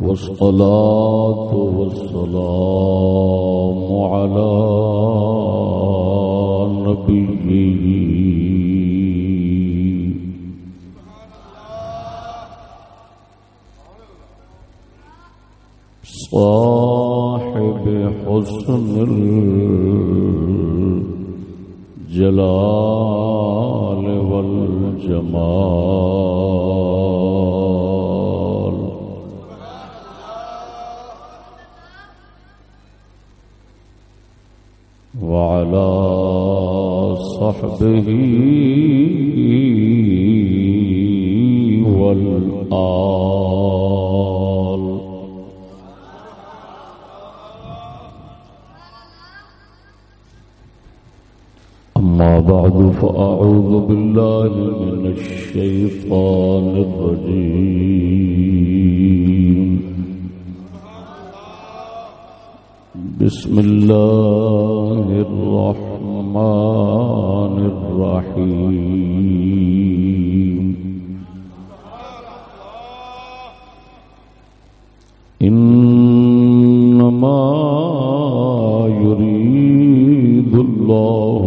والصلاة والسلام على نبيه. صاحب حسن الجلال والجمال. صحبه والآل. أما بعد فأعوذ بالله من الشيطان الرجيم. بسم الله الرحمن الرحيم. إنما يريد الله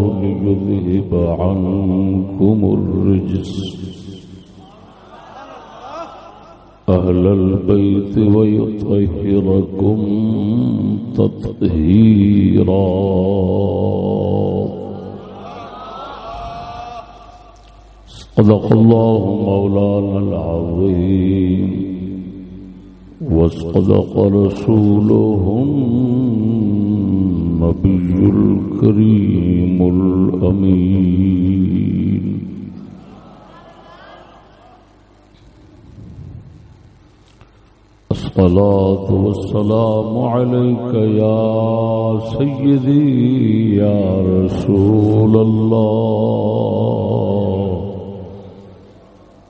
ليذهب عنكم الرجس. أهل البيت ويطهركم تطهيرا. صدق الله مولانا العظيم. وصدق رسوله النبي الكريم الأمين. الصلاة والسلام عليك يا سيدي يا رسول الله.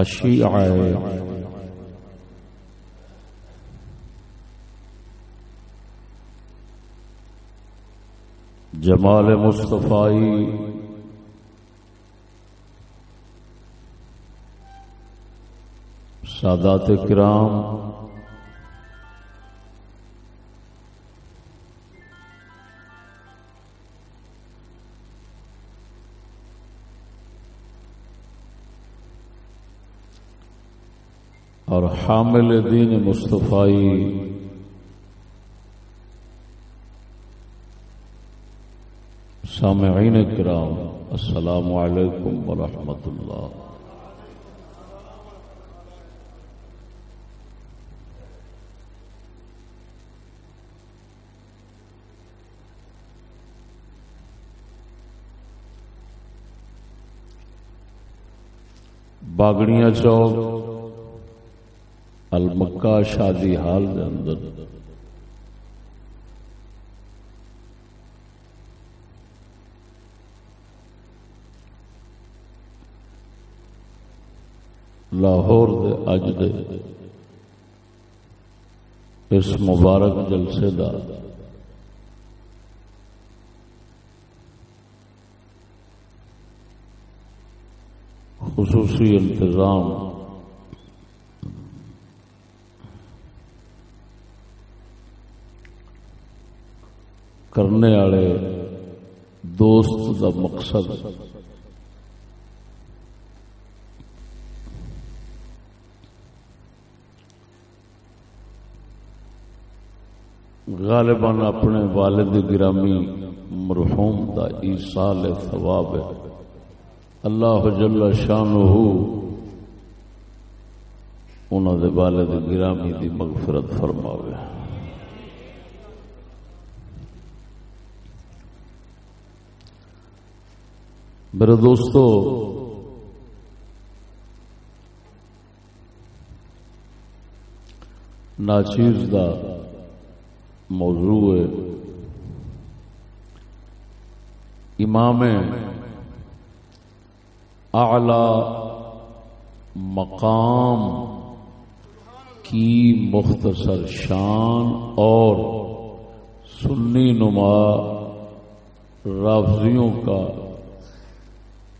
الشيعة. جمال مصطفی. سادات کرام. اور حامل دین مصطفی. سامعین کرام السلام علیکم ورحمۃ اللہ. باگڑیاں چوک المکہ شادی حال دے اندر۔ لاہور دے اج دے اس مبارک جلسے دا خصوصی انتظام کرنے والے دوست دا مقصد۔ غالباً اپنے والد گرامی مرحوم دا ایسال ثواب ہے۔ اللہ جل شانہ انہوں دے والد گرامی دی مغفرت فرماوے۔ میرے دوستو، ناچیز دا موضوع ہے۔ امام اعلی مقام کی مختصر شان اور سنی نما رافضیوں کا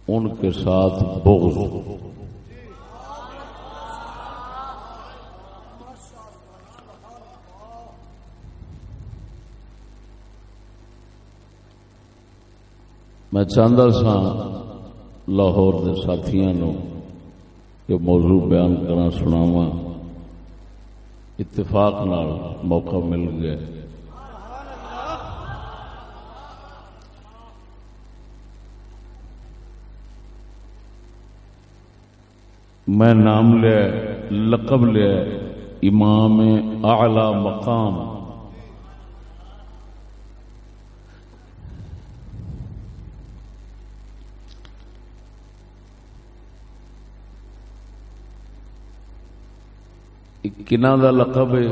ان کے ساتھ بغض۔ میں چاہتا سا لاہور کے ساتھی یہ موضوع بیان کرنا سناوا اتفاق نال موقع مل گیا میں نام لیا لقب لیا امام اعلی مقام۔ کنا دا لقب ہے؟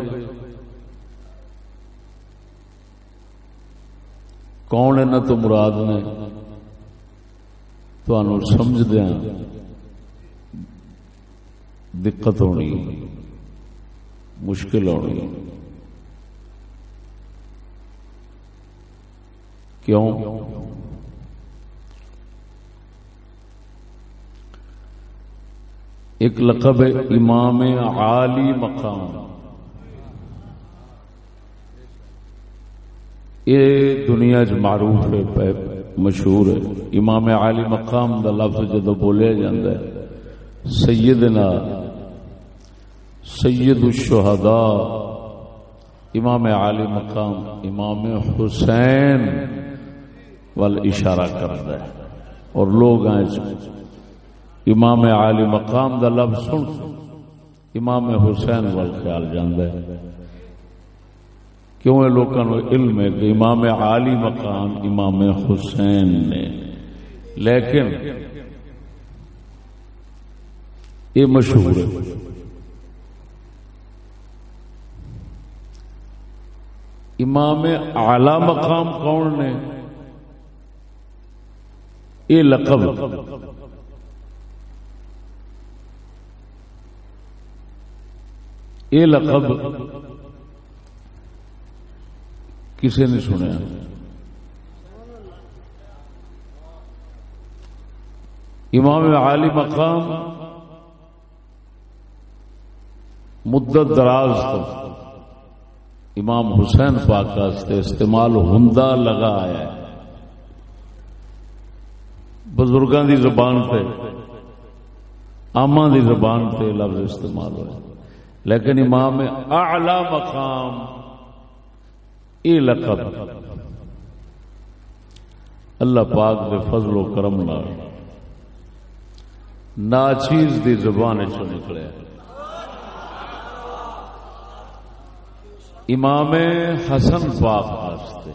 کون ہے تو مراد نے؟ تو سمجھ دیا دقت ہونی، مشکل ہونی۔ کیوں؟ ایک لقب ہے امام عالی مقام۔ یہ دنیا چ معروف ہے، مشہور ہے۔ امام عالی مقام دا لفظ جدو بولیا جاتا ہے، سیدنا سید الشہداء، امام عالی مقام، امام حسین وال اشارہ کرتا ہے۔ اور لوگ امام عالی مقام دا لفظ سن۔ امام حسین وال خیال جانا ہے۔ کیوں لوگوں علم ہے کہ امام عالی مقام، امام حسین نے۔ لیکن یہ مشہور ہے۔ امام اعلی مقام کون نے؟ یہ لقب۔ یہ لقب۔ کسی نے سنیا؟ امام عالی مقام مدت دراز تو۔ امام حسین پاک استعمال ہندا لگا آیا ہے۔ بزرگوں کی زبان پہ آما دی زبان پہ لفظ استعمال ہوا لیکن امام اعلی مقام یہ لقب۔ اللہ پاک دے فضل و کرم ناچیز دی زبان چ نکلے۔ امام حسن پاک واسطے۔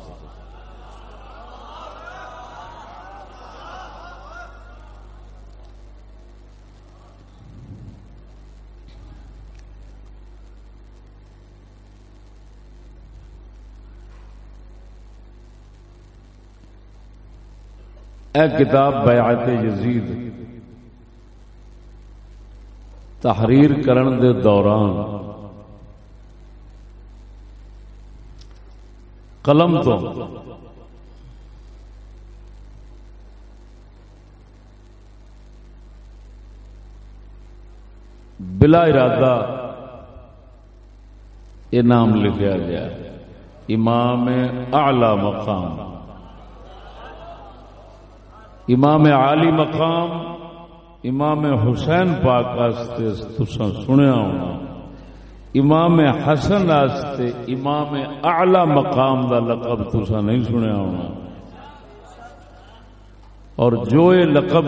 اے کتاب بیعت یزید۔ تحریر کرن دے دوران قلم تو۔ بلا ارادہ یہ نام لکھا گیا۔ امام اعلی مقام۔ امام عالی مقام، امام حسین پاک تسا سنیا ہونا۔ امام حسن آستے امام اعلی مقام دا لقب تسا نہیں سنیا ہونا۔ اور جو یہ لقب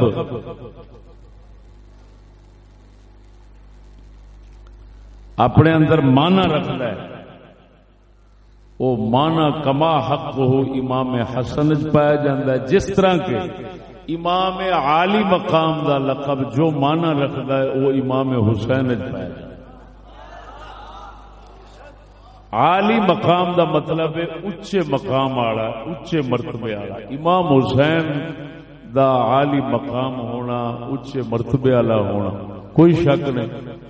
اپنے اندر مانا رکھتا ہے، وہ مانا کما حق ہو امام حسن پایا جاتا ہے۔ جس طرح کے امام عالی مقام دا لقب جو مانا رکھتا ہے، وہ امام حسین پایا جاتا عالی مقام دا مطلب ہے اچے مقام والا اچے مرتبے والا۔ امام حسین دا عالی مقام ہونا اچے مرتبے والا ہونا، کوئی شک نہیں۔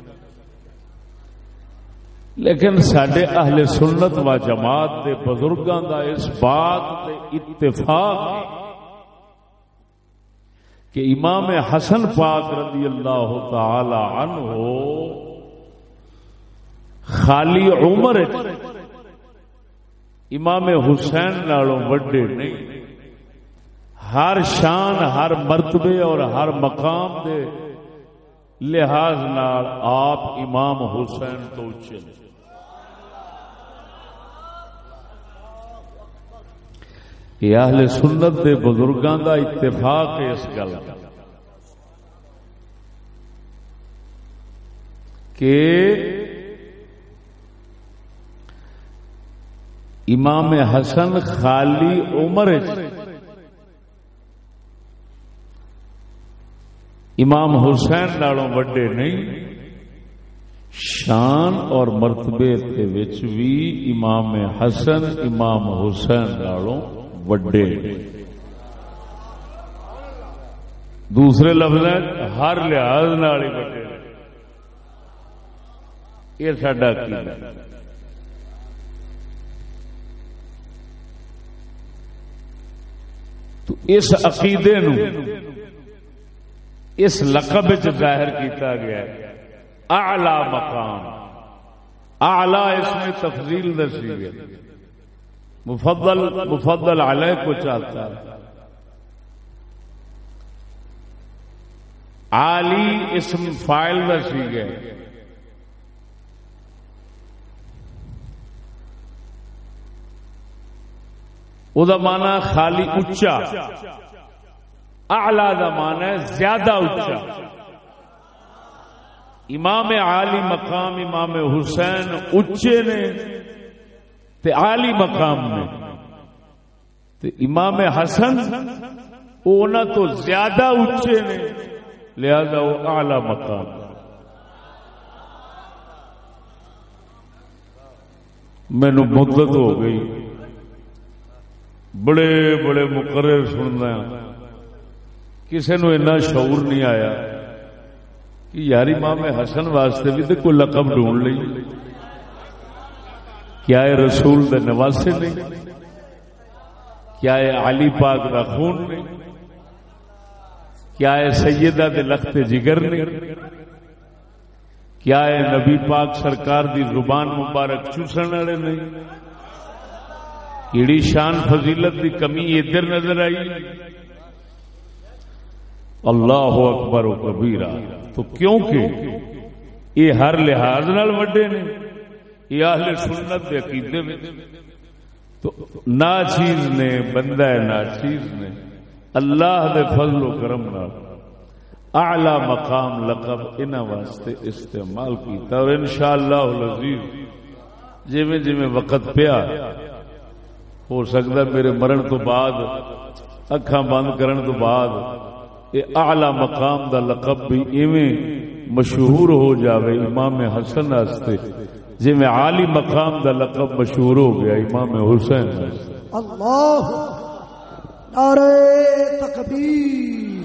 لیکن سڈے اہل سنت و جماعت کے بزرگوں کا اس بات اتفاق کہ امام حسن پاک رضی اللہ تعالی عنہ خالی عمر امام حسین نالوں وڈے نہیں۔ ہر شان، ہر مرتبے اور ہر مقام دے لحاظ نال آپ امام حسین تو اچھے یہ اہل سنت دے بزرگاں دا اتفاق ہے اس گل کہ امام حسن خالی عمر امام حسین نالوں وڈے نہیں، شان اور مرتبے بھی امام حسن، امام حسین نالوں وڈے۔ دوسرے لفظ ہر لحاظ نال وڈے۔ یہ سڈا اس عقیدے نو، اس لقب ظاہر کیتا گیا ہے۔ اعلی مقام، اعلی اس میں تفضیل دسی گئی۔ مفضل مفضل علیہ کو چاہتا ہے۔ عالی اسم فائل رسی گئے وہ مانا خالی اچا اعلی دا مانا ہے زیادہ اچا امام عالی مقام، امام حسین اچے نے تے عالی مقام میں تے امام حسن اونا تو زیادہ اچھے نے، لہذا وہ اعلی مقام۔ مینو مدت ہو گئی۔ بڑے بڑے مقرر سننا کسی نو اتنا شعور نہیں آیا کہ یار امام حسن واسطے بھی تو کوئی لقب ڈھونڈ لی کیا ہے رسول دے نواسے نہیں کیا ہے علی پاک دا خون نہیں کیا ہے سیدہ دے لخت جگر نہیں کیا ہے نبی پاک سرکار دی زبان مبارک چوسن والے نہیں کیڑی شان فضیلت دی کمی ادھر نظر آئی؟ اللہ اکبر و کبیرہ، تو کیونکہ یہ ہر لحاظ نال وڈے نے، یہ اہل سنت دے عقیدے میں۔ تو نا چیز نے، بندہ ہے نا چیز نے، اللہ دے فضل و کرم نال اعلی مقام لقب ان واسطے استعمال کیتا، اور انشاءاللہ العزیز، جویں جویں وقت پیا ہو سکتا میرے مرن تو بعد، اکھاں بند کرن تو بعد یہ اعلی مقام دا لقب بھی ایویں مشہور ہو جاوے امام حسن واسطے۔ جی میں عالی مقام دا لقب مشہور ہو گیا امام حسین اللہ نعرے تکبیر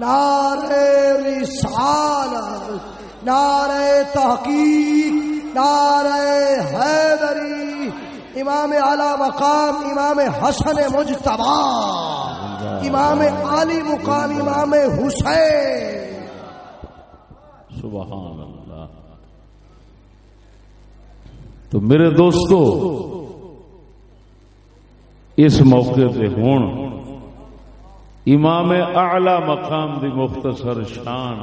نعرے رسالت نعرے تحقیق نعرے حیدری امام اعلی مقام، امام حسن مجتبا امام عالی مقام، امام حسین۔ سبحان اللہ تو میرے دوستو، اس موقع پہ ہون امام اعلی مقام دی مختصر شان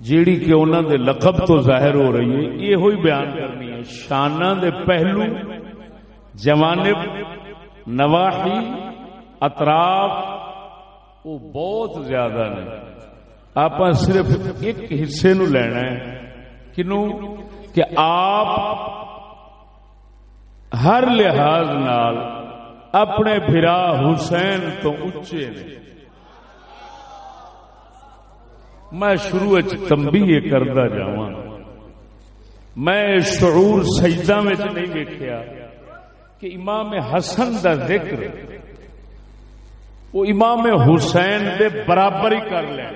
جیڑی کہ انہوں دے لقب تو ظاہر ہو رہی ہے، یہ ہوئی بیان کرنی ہے۔ شانہ دے پہلو، جوانب، نواحی، اطراف، وہ بہت زیادہ نے۔ آپ صرف ایک حصے نو لینا ہے۔ کنو؟ کہ آپ ہر لحاظ نال اپنے برا حسین تو اچے نے۔ میں شروع تمبی کرتا جا میں شعور سجدہ میں نہیں دیکھا کہ امام حسن دا ذکر وہ امام حسین دے برابر ہی کر لیں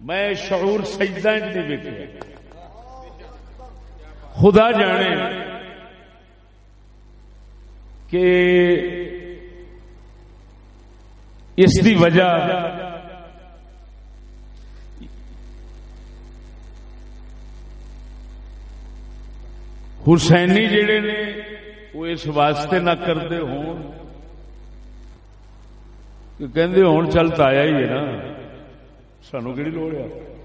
میں شعور سجدہ نہیں دیکھا خدا جانے کہ اس دی وجہ حسینی جڑے نے، وہ اس واسطے نہ کرتے ہون۔ کہ کہندے ہون چلتا آیا ہی ہے نا۔ سانو کہڑی لوڑ ہے؟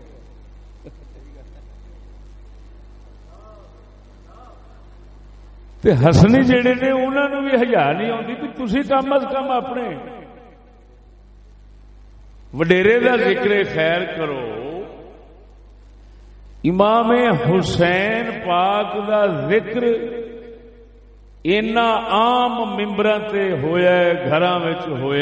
تے ہسنی جڑے نے انہوں نے بھی ہزار نہیں آتی کہ تھی کم از کم اپنے وڈیرے کا ذکر خیر کرو۔ امام حسین پاک دا ذکر اینا عام ممبر سے ہوا گھر ہوا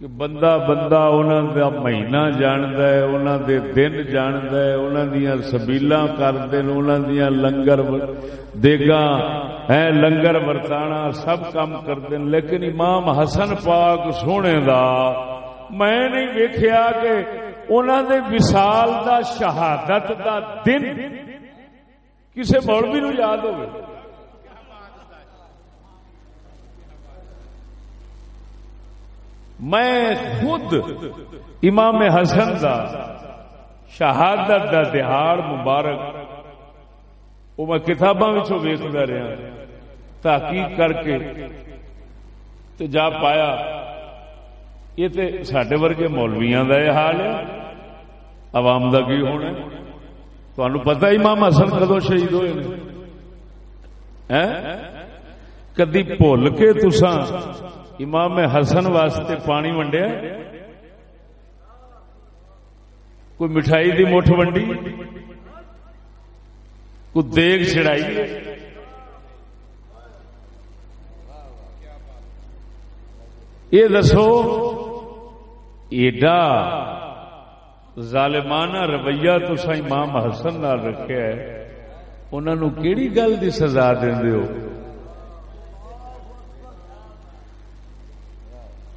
کہ بندہ بندہ انہوں دا مہینہ جاند ہے انہوں دے دن جاند ہے انہوں دیا سبیل کرتے انہوں دیا لنگر دیگا ہے لنگر ورتانا سب کام کرتے لیکن امام حسن پاک سونے دا میں نہیں ویکھیا کہ انہوں دے وصال دا شہادت دا دن کسے مولوی نو یاد ہوگی میں خود امام حسن دا شہادت دا دہاڑ مبارک وہ میں کتاباں ویستا رہا، تحقیق کر کے جا پایا۔ یہ تو سڈے ورگے مولویا کا یہ حال ہے۔ عوام کا کی ہونا تمہیں پتا امام حسن کدو شہید ہوئے کدی بھول کے تسان امام حسن واسطے پانی ونڈیا؟ کوئی مٹھائی دی مٹھ ونڈی؟ کوئی دیگ چڑائی یہ دسو، ایڈا ظالمانہ رویہ تو سا امام حسن نال رکھا ہے۔ انہوں کیڑی گل دی سزا دے ہو؟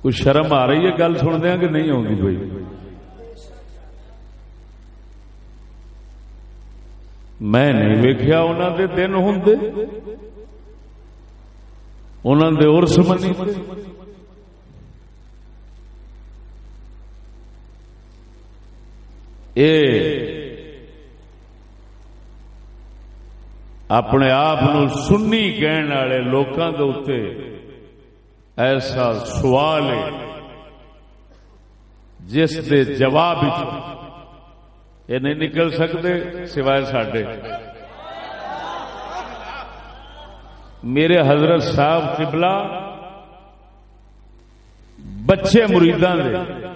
کوئی شرم آ رہی ہے گل سن دیا کہ نہیں آتی کوئی میں نہیں ویکیا انہوں دے دن ہوں انہوں دے ارس منی۔ اے۔ اپنے آپ سنی کہنے والے لوگوں کے اتنے ایسا سوال ہے۔ جس دے جواب یہ نہیں نکل سکتے سوائے سڈے میرے حضرت صاحب قبلہ بچے مریداں دے۔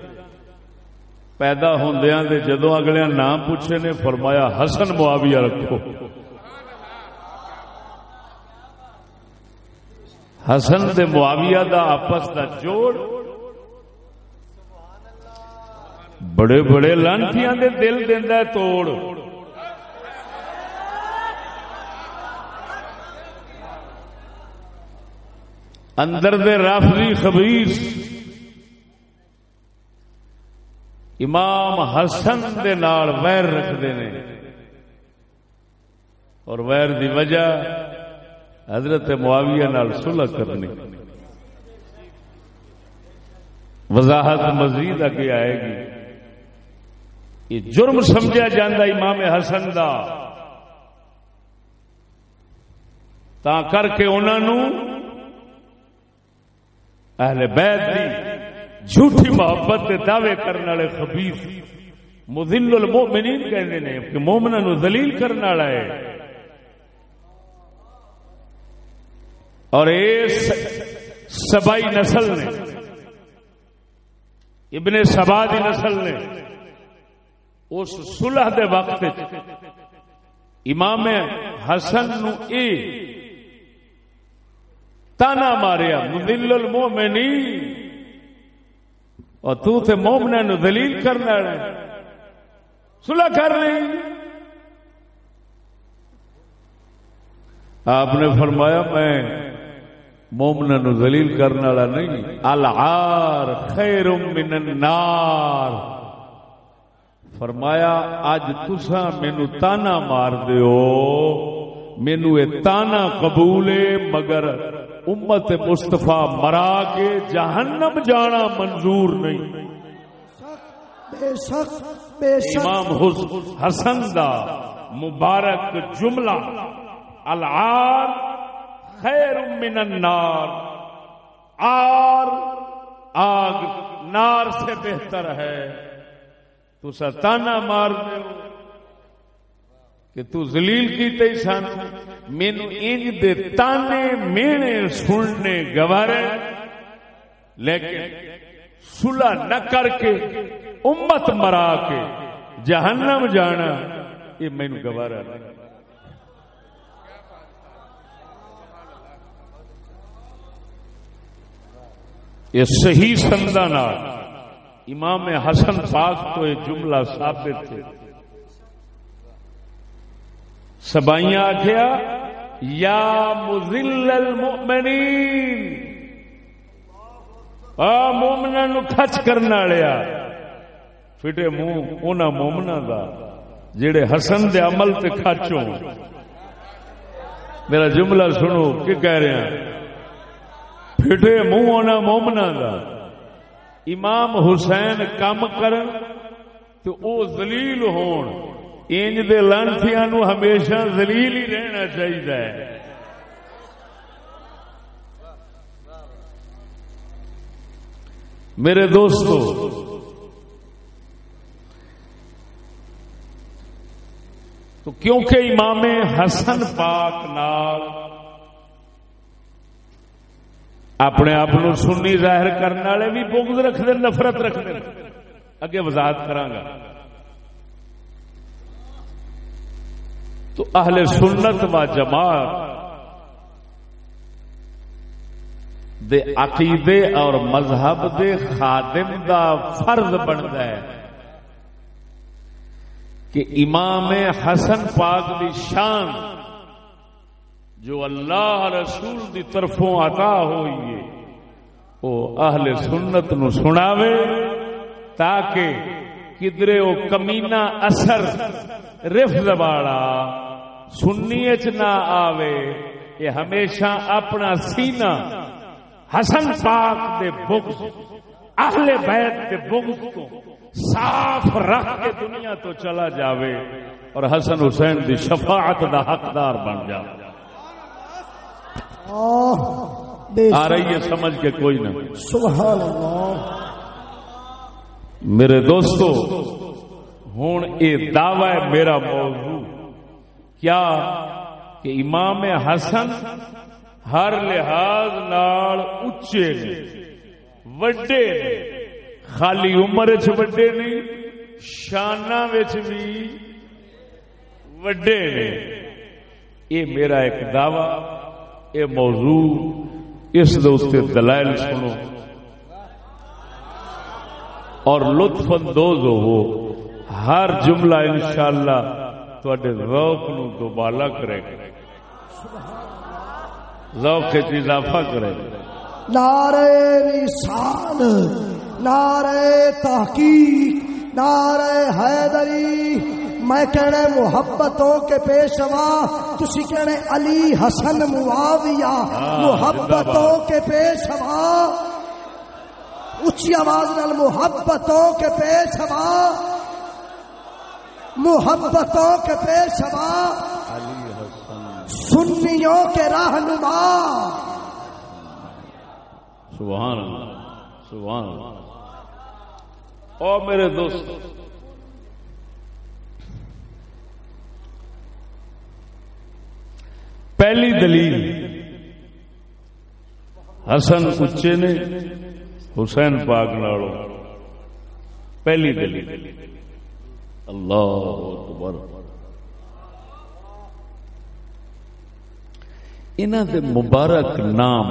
پیدا ہوندیاں دے جدو اگلے نام پوچھے نے، فرمایا، حسن معاویہ رکھو۔ حسن دے معاویہ دا آپس دا جوڑ بڑے بڑے لانتیاں دے دل دینا توڑ۔ اندر دے رافضی خبیص امام حسن دے نال ویر رکھتے ہیں۔ اور ویر دی وجہ حضرت معاویہ نال صلح کرنی۔ وضاحت مزید اگے آئے گی۔ یہ جرم سمجھا جاندہ امام حسن دا۔ تا کر کے انہوں اہل بیت دی جھوٹی محبت کے دعوے کرنے والے خبیث مذل المؤمنین کہنے نے کہ مومنا نو ذلیل کرنے والا ہے۔ اور اس سبائی نسل نے، ابن سبا دی نسل نے، اس سلح دے وقت امام حسن نو اے تانا ماریا مدل المومنین اور تو تے مومنا نو دلیل کرنا سلح کر رہی آپ نے فرمایا، میں مومنا نو دلیل کرنے والا نہیں۔ العار خیر من النار۔ فرمایا اج تسا مینو تانا مار دیو۔ مینو یہ تانا قبول مگر امت مستفا مرا کے جہنم جانا منظور نہیں۔ امام حسن دا مبارک جملہ العار خیر من النار۔ آر آگ نار سے بہتر ہے۔ تو ستانا مار دے کہ تو زلیل کی تی سن مینو انج دے تانے مینے سننے گوارے۔ لیکن صلح نہ کر کے، امت مرا کے جہنم جانا، یہ مینو گوارا نہیں یہ صحیح سندا امام حسن پاک تو یہ جملہ ثابت تھے سبائیاں آخیا یا مزل المؤمنین۔ آ مومنا نو کچ کرنا لیا فٹے منہ انہاں مومنا دا جڑے حسن دے عمل تے کچ میرا جملہ سنو کہ کہہ رہے ہیں؟ پھٹے منہ آنا مومنا دا۔ امام حسین کم کرن تو او زلیل ہون۔ انج دے لانتیاں نو ہمیشہ زلیل ہی رہنا چاہیے میرے دوستو، تو کیونکہ امام حسن پاک نال اپنے آپ سنی ظاہر کرنے والے بھی بغض رکھتے نفرت رکھتے اگے وضاحت کرانگا تو اہل سنت و جماعت دے عقیدے اور مذہب دے خادم دا فرض بنتا ہے کہ امام حسن پاک دی شان جو اللہ رسول دی طرفوں عطا ہوئی ہے، وہ اہل سنت نو سناوے تاکہ کدرے وہ کمینا اثر رفظ والا سنی چ نہ آوے یہ ہمیشہ اپنا سینہ حسن پاک دے بغض اہل بیت دے بغض کو صاف رکھ کے دنیا تو چلا جاوے اور حسن حسین دی شفاعت دا حقدار بن جائے آ رہی ہے سمجھ کے کوئی نہ۔ سبحان اللہ۔ میرے دوستو ہوں یہ دعوی میرا موضوع۔ کیا کہ امام حسن ہر لحاظ نال اچے نے، وڈے نے۔ خالی عمر چ وڈے نہیں شانہ بھی وڈے نے۔ یہ میرا ایک دعوی، یہ موضوع، اس دلائل سنو۔ اور لطف اندوز ہو، ہر جملہ انشاءاللہ شاء اللہ نو دوبالا کرے۔ گا ذوق اضافہ کرے۔ گا نعرے رسال نعرے تحقیق نعرے حیدری۔ میں کہنے محبتوں کے پیشوا، تسی کہنے علی حسن معاویہ۔ محبتوں کے پیشوا۔ اچھی آواز نال محبتوں کے پیشوا۔ محبتوں کے پیشوا، سنیوں کے رہنما سبحان اللہ سبحان اللہ۔ اور میرے دوست، پہلی دلیل حسن اچے نے حسین پاک نالو پہلی دلیل۔ اللہ اکبر۔ انہوں دے مبارک نام،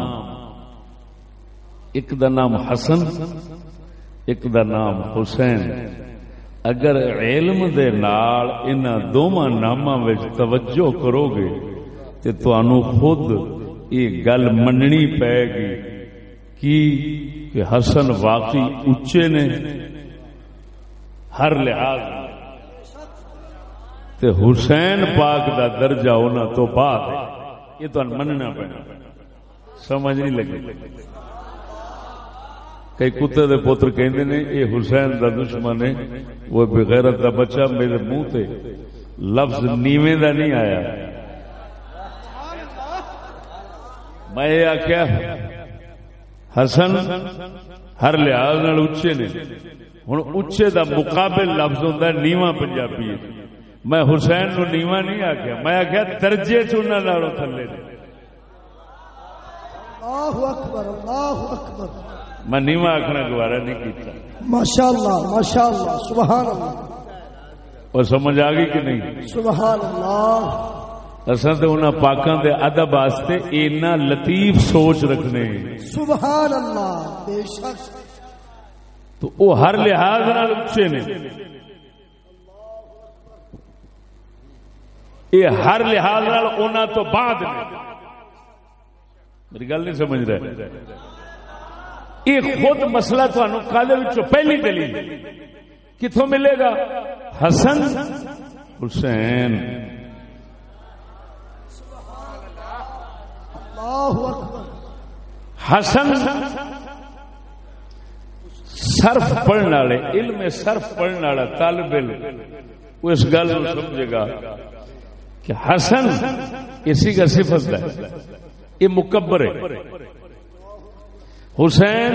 ایک دا نام حسن، ایک دا نام حسین۔ اگر علم دے نال ان دونوں ناموں توجہ کرو گے تو تنوع خود یہ گل مننی پے گی کی؟ کہ حسن واقعی اچے نے، ہر لحاظ تے حسین پاک دا درجہ ہونا تو بعد ہے۔ یہ تو مننا پڑنا سمجھ نہیں لگی۔ کئی کتے دے پوتر کہندے نے یہ حسین دا دشمن ہے، وہ بغیرت دا بچہ میرے منہ تے۔ لفظ نیویں دا نہیں آیا۔ میں یہ آخیا حسن ہر لحاظ نال اچے نے۔ ہوں اچے دا مقابل لفظ ہوتا ہے، نیواں پنجابی میں حسین نو نیواں نہیں آخیا میں آخیا درجے چنا لڑو تھلے میں نیواں آخنا گوارا نہیں کیتا۔ ماشاء اللہ ماشاء اللہ سبحان اللہ اور سمجھ آ گئی کہ نہیں؟ سبحان اللہ اصل تو انہوں پاکوں کے ادب واسطے اینا لطیف سوچ رکھنے۔ سبحان اللہ بے شک۔ تو وہ ہر لحاظ اچے نے۔ یہ ہر لحاظ تو بعد نے۔ میری گل نہیں سمجھ رہے۔ یہ خود مسئلہ تمہیں کالے پہلی دلیل۔ کتوں ملے گا؟ حسن حسین۔ حسن صرف پڑھنے والے علم صرف پڑھنے والا طالب علم۔ وہ اس گل کو سمجھے گا۔ کہ حسن اسی کا صفت ہے۔ یہ مکبر ہے۔ حسین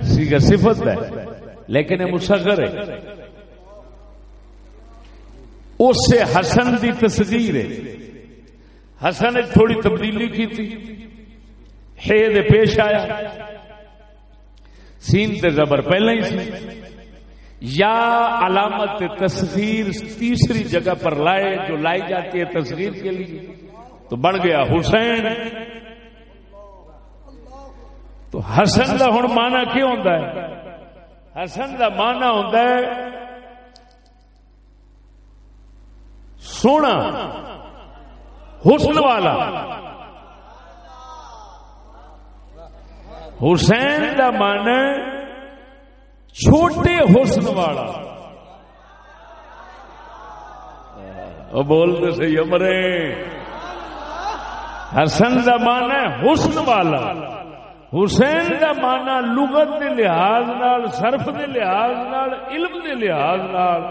اسی کا صفت ہے۔ لیکن یہ مصغر ہے۔ اس سے حسن دی تصدیر ہے۔ حسن نے تھوڑی تبدیلی کی تھی۔ ہے پیش آیا۔ سین تے زبر پہلے ہی سی۔ یا علامت تصغیر تیسری جگہ پر لائے جو لائی جاتی ہے تصغیر کے لیے، تو بن گیا حسین۔ تو حسن کا ہوں مانا کیوں ہوتا ہے؟ حسن کا مانا ہوتا ہے، سونا، حسن والا۔ حسین کا من چھوٹے حسن والا۔ بولتے سی امرے حسن کا من ہے حسن والا۔ حسین کا مانا لغت کے لحاظ نال، صرف کے لحاظ نال، علم کے لحاظ نال۔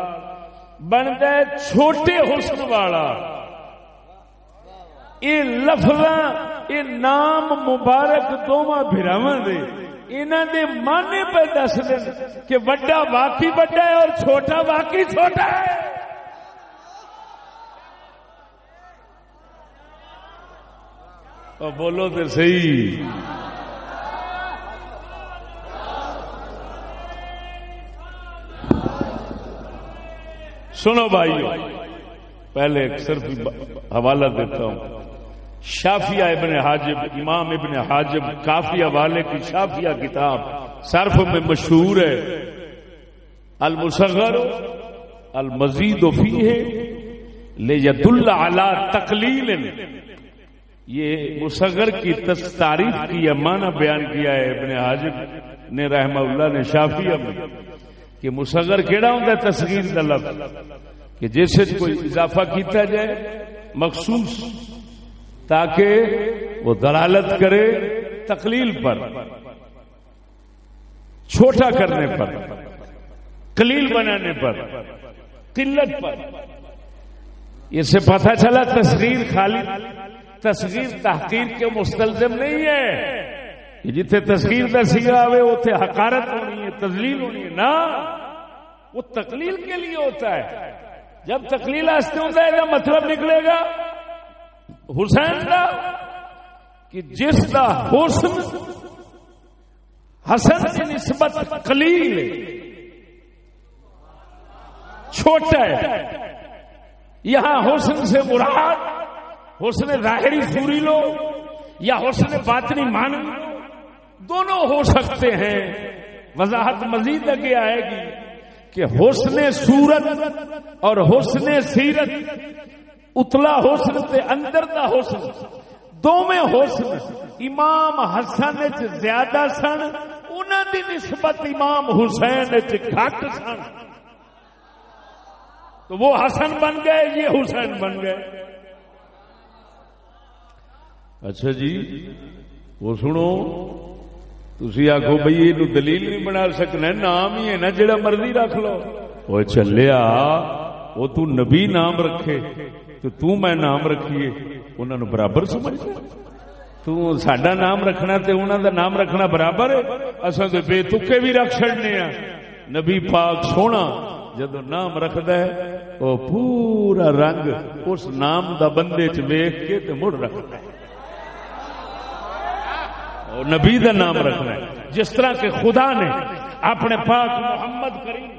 بنتا ہے چھوٹے حسن والا۔ یہ لفظ یہ نام مبارک دونوں براواں دے۔ انہوں دے مانے پہ دس دیں کہ وڈا واقعی وڈا ہے اور چھوٹا واقعی چھوٹا ہے۔ اور بولو تو صحیح۔ سنو بھائی پہلے صرف حوالہ دیتا ہوں۔ شافیہ ابن حاجب، امام ابن حاجب کافی حوالے کی شافیہ کتاب صرف میں مشہور ہے۔ المصغر، المزید فی ہے لے ید اللہ علی تقلیل۔ یہ مصغر کی تعریف کی ہے معنی بیان کیا ہے ابن حاجب نے رحمہ اللہ نے شافیہ میں، کہ مصغر کیڑا ہوتا ہے تصغیر کا لفظ؟ کہ جیسے کوئی اضافہ کیتا جائے، مخصوص تاکہ وہ دلالت کرے تقلیل پر، چھوٹا کرنے پر کلیل بنانے پر، قلت پر۔ اس سے پتہ چلا تصغیر خالی، تصغیر تحقیر کے مستلزم نہیں ہے۔ کہ جتھے تصغیر کا سیگا آئے اتنے حکارت ہونی ہے تزلیل ہونی ہے۔ نا وہ تقلیل کے لیے ہوتا ہے۔ جب تقلیل آستے ہوتا ہے مطلب نکلے گا۔ حسین کا کہ جس کا حسن حسن کی نسبت قلیل چھوٹا ہے۔ یہاں حسن سے مراد، حسن ظاہری سوری لو یا حسن باطنی مان، دونوں ہو سکتے ہیں۔ وضاحت مزید اگے آئے گی کہ حسن صورت اور حسن سیرت اتلا حسن تے اندر دا حسن۔ دونوں حسن امام حسن زیادہ سن انہوں دی نسبت امام حسین گھٹ سن۔ تو وہ حسن بن گئے یہ حسین بن گئے۔ اچھا جی وہ سنو تھی آخو بھائی یہ دلیل نہیں بنا سکنا نام ہی ہے نا جڑا مرضی رکھ لو۔ وہ چلیا وہ تو نبی نام رکھے۔ تو تو میں نام رکھیے انہوں نے برابر سمجھ تو سڈا نام رکھنا تے انہوں دا نام رکھنا برابر ہے۔ اصل تو بے تکے بھی رکھ چڑنے ہیں نبی پاک سونا جدو نام رکھد ہے وہ پورا رنگ اس نام دا بندے چ ویخ کے تے مڑ رکھتا ہے۔ نبی دا نام رکھنا ہے۔ جس طرح کہ خدا نے اپنے پاک محمد کریم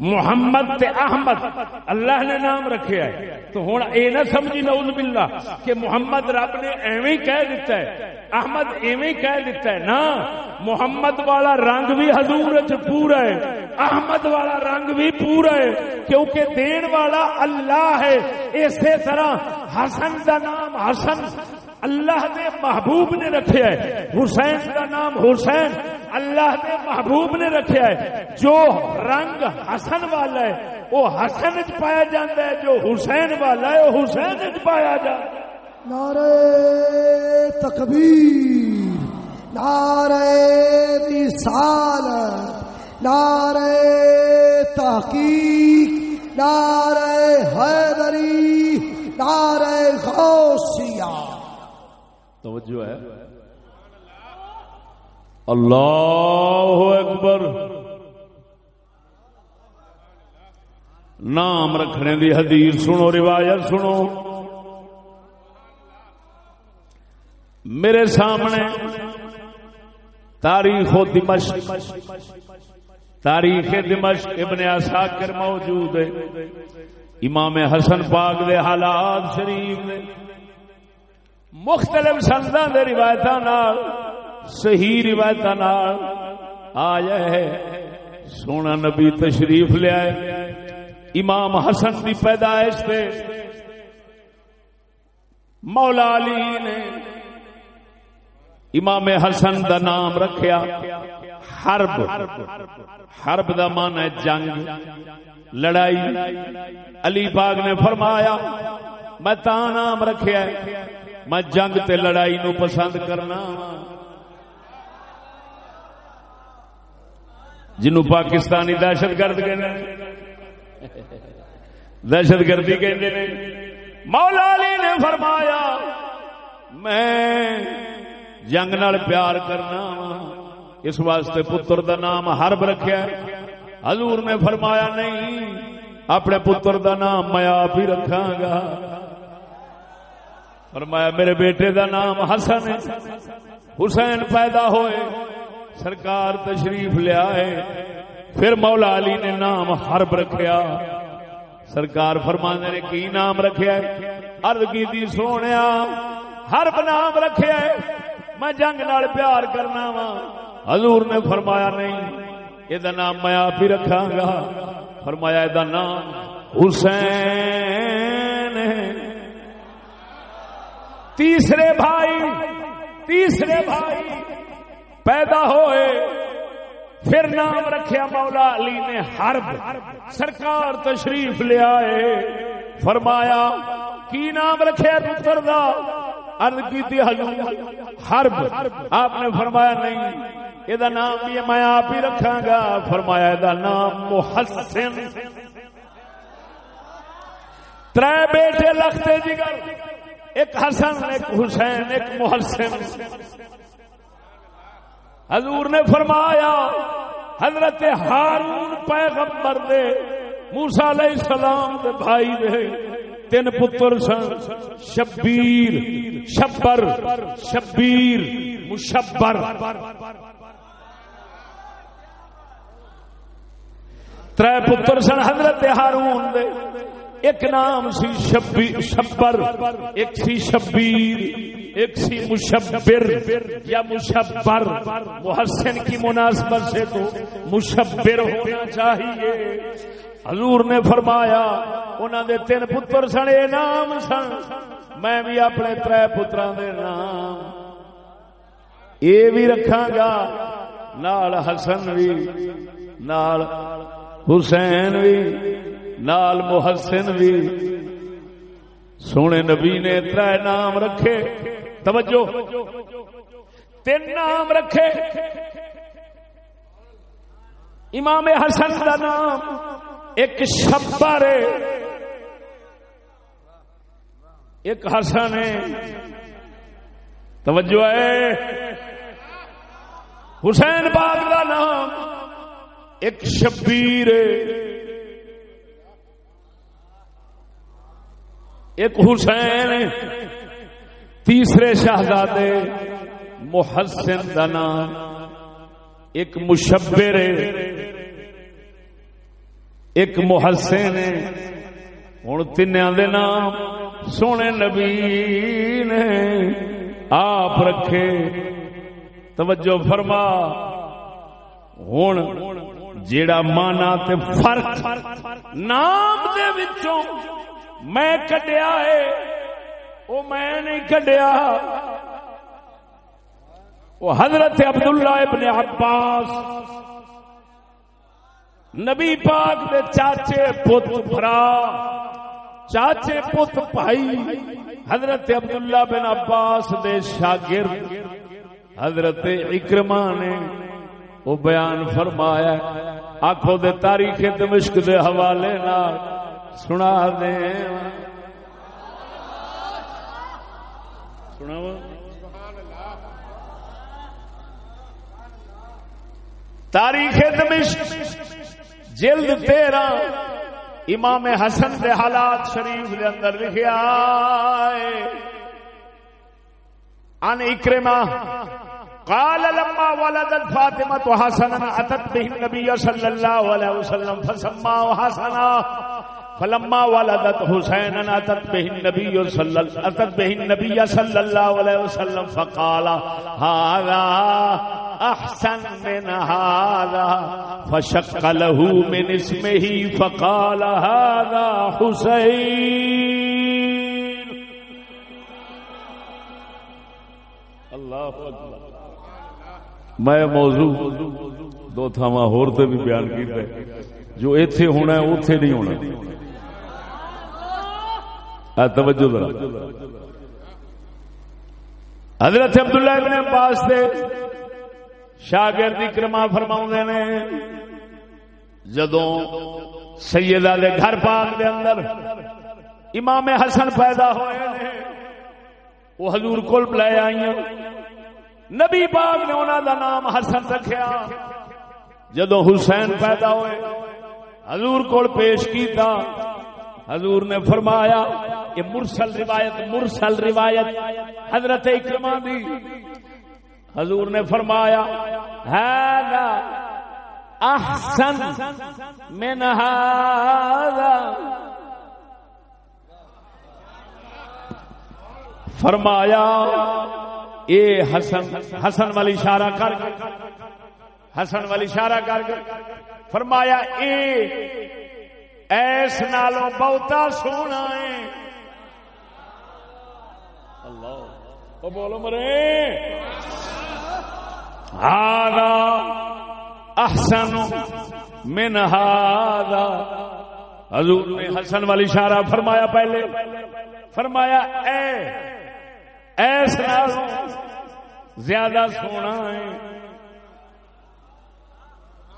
محمد تے احمد، اللہ نے نام رکھے ہے۔ تو ہوں اے نہ سمجھی، نعوذ باللہ، کہ محمد رب نے ایویں کہہ دیتا ہے، احمد ایویں کہہ دیتا ہے نا محمد والا رنگ بھی حضور پورا ہے، احمد والا رنگ بھی پورا ہے، کیونکہ دین والا اللہ ہے۔ اسی طرح حسن کا نام حسن، اللہ نے محبوب نے رکھے ہے۔ حسین کا نام حسین اللہ نے محبوب نے رکھے ہے۔ جو رنگ حسن والا ہے وہ حسن چ پایا جاتا ہے جو حسین والا ہے وہ حسین چ پایا جاتا ہے۔ نعرہ تکبیر نعرہ رسالت نعرہ تحقیق نعرہ حیدری نعرہ غوثیہ۔ توجہ ہے۔ اللہ اکبر۔ نام رکھنے دی حدیث سنو، روایت سنو۔ میرے سامنے تاریخ و دمشق، تاریخ دمشق ابن عساکر موجود ہے۔ امام حسن پاک دے حالات شریف دے مختلف سندا دے روایت صحیح روایت آیا ہے۔ سونا نبی تشریف لیا امام حسن کی پیدائش سے مولا علی نے امام حسن دا نام رکھیا۔ حرب۔ حرب دا مان ہے جنگ۔ لڑائی۔ علی باغ نے فرمایا، میں تا نام رکھیا میں جنگ تے لڑائی نو پسند کرنا ہاں۔ جنو پاکستانی دہشت گرد کہ دہشت گردی کہ مولا علی نے فرمایا، میں جنگ نال پیار کرنا اس واسطے پتر دا نام حرب رکھیا حضور نے فرمایا، نہیں، اپنے پتر دا نام میں آپ ہی رکھا گا۔ فرمایا، میرے بیٹے دا نام حسن حسین پیدا ہوئے۔ سرکار تشریف لیا ہے پھر مولا علی نے نام حرب رکھیا۔ سرکار فرمانے نے کی نام رکھیا ہے؟ ارد کی دی سونے حرب نام رکھیا ہے۔ میں جنگ نال پیار کرنا وا۔ حضور نے فرمایا نہیں یہ نام میں آپ ہی رکھا گا۔ فرمایا یہ نام حسین ہے۔ تیسرے بھائی تیسرے بھائی۔ پیدا ہوئے۔ پھر نام رکھیا مولا علی نے حرب، سرکار تشریف لیا فرمایا، کی نام رکھے پتر دا؟ ارد کی حرب۔ آپ نے فرمایا، نہیں یہ نام بھی میں آپ ہی رکھا گا۔ فرمایا یہ نام محسن۔ تر بیٹے لگتے جگر، ایک حسن، ایک حسین، ایک محسن۔ حضور نے فرمایا، حضرت ہارون پیغمبر دے موسا علیہ السلام دے بھائی دے، تین پتر سن، شبیر، شبر، شبیر، مشبر۔ تر پتر سن حضرت ہارون دے۔ ایک نام سی شبی شبر، ایک سی شبیر، ایک سی مشبر یا مشبر۔ محسن کی مناسبت سے تو مشبر ہونا چاہیے۔ حضور نے فرمایا انہوں دے تین پتر سن، اے نام سن۔ میں بھی اپنے تر پترا دے نام۔ یہ بھی رکھا گا۔ نال حسن بھی، نال حسین بھی۔ نال محسن بھی۔ سونے نبی نے تر نام رکھے۔ توجہ۔ تین نام رکھے۔ امام حسن کا نام۔ ایک شبر ایک حسن ہے۔ توجہ ہے۔ حسین باغ کا نام۔ ایک شبیر ایک حسین، تیسرے شہزادے، محسن کا نام، ایک مشبر، ایک محسن ہوں تین نام سونے نبی نے آپ رکھے۔ توجہ فرما۔ ہوں جیڑا مانا تے فرق نام دے وچوں میں کڈیا ہے وہ میں نہیں کڈیا وہ حضرت عبداللہ ابن عباس، نبی پاک دے چاچے پت بھرا چاچے پت بھائی حضرت عبداللہ بن عباس دے شاگرد حضرت اکرما نے وہ بیان فرمایا آخو دے تاریخ دمشق دے حوالے نال سنا دے سنا تاریخ دمشق جلد تیرہ امام حسن دے حالات شریف دے اندر لکھیا ان اکرما قال لما ولدت فاطمة حسنا أتت به النبي صلى الله عليه وسلم فسماه حسنا فلما ولدت حسينا أتت به النبي صلى أتت به النبي صلى الله عليه وسلم فقال هذا أحسن من هذا. فشق له من اسمه فقال، هذا حسين الله أكبر میں موضوع دو تھاوا ہور تے بھی بیان کیتا ہے۔ جو ایتھے ہونا ہے، اوتھے نہیں ہونا۔ توجہ ذرا۔ حضرت عبداللہ ابن عباس دے شاگرد اکرما فرماؤں نے، جدوں سیدہ دے گھر پاک دے اندر امام حسن پیدا ہوئے وہ حضور کول لے آئیاں۔ نبی پاک نے انہوں دا نام حسن رکھیا۔ جدو حسین پیدا ہوئے، حضور کو پیش کیتا۔ حضور نے فرمایا یہ مرسل روایت مرسل روایت، حضرت اکرما دی۔ حضور نے فرمایا هذا احسن من هذا فرمایا، اے حسن حسن والی اشارہ کر۔ حسن والی اشارہ کر۔ فرمایا، اے ایس نالوں بہتا سونا ہے۔ اللہ۔ بولو مرے۔ ہادا احسن من ہادا حضور نے حسن والی اشارہ فرمایا پہلے۔ فرمایا اے، ایس زیادہ سونا ہے۔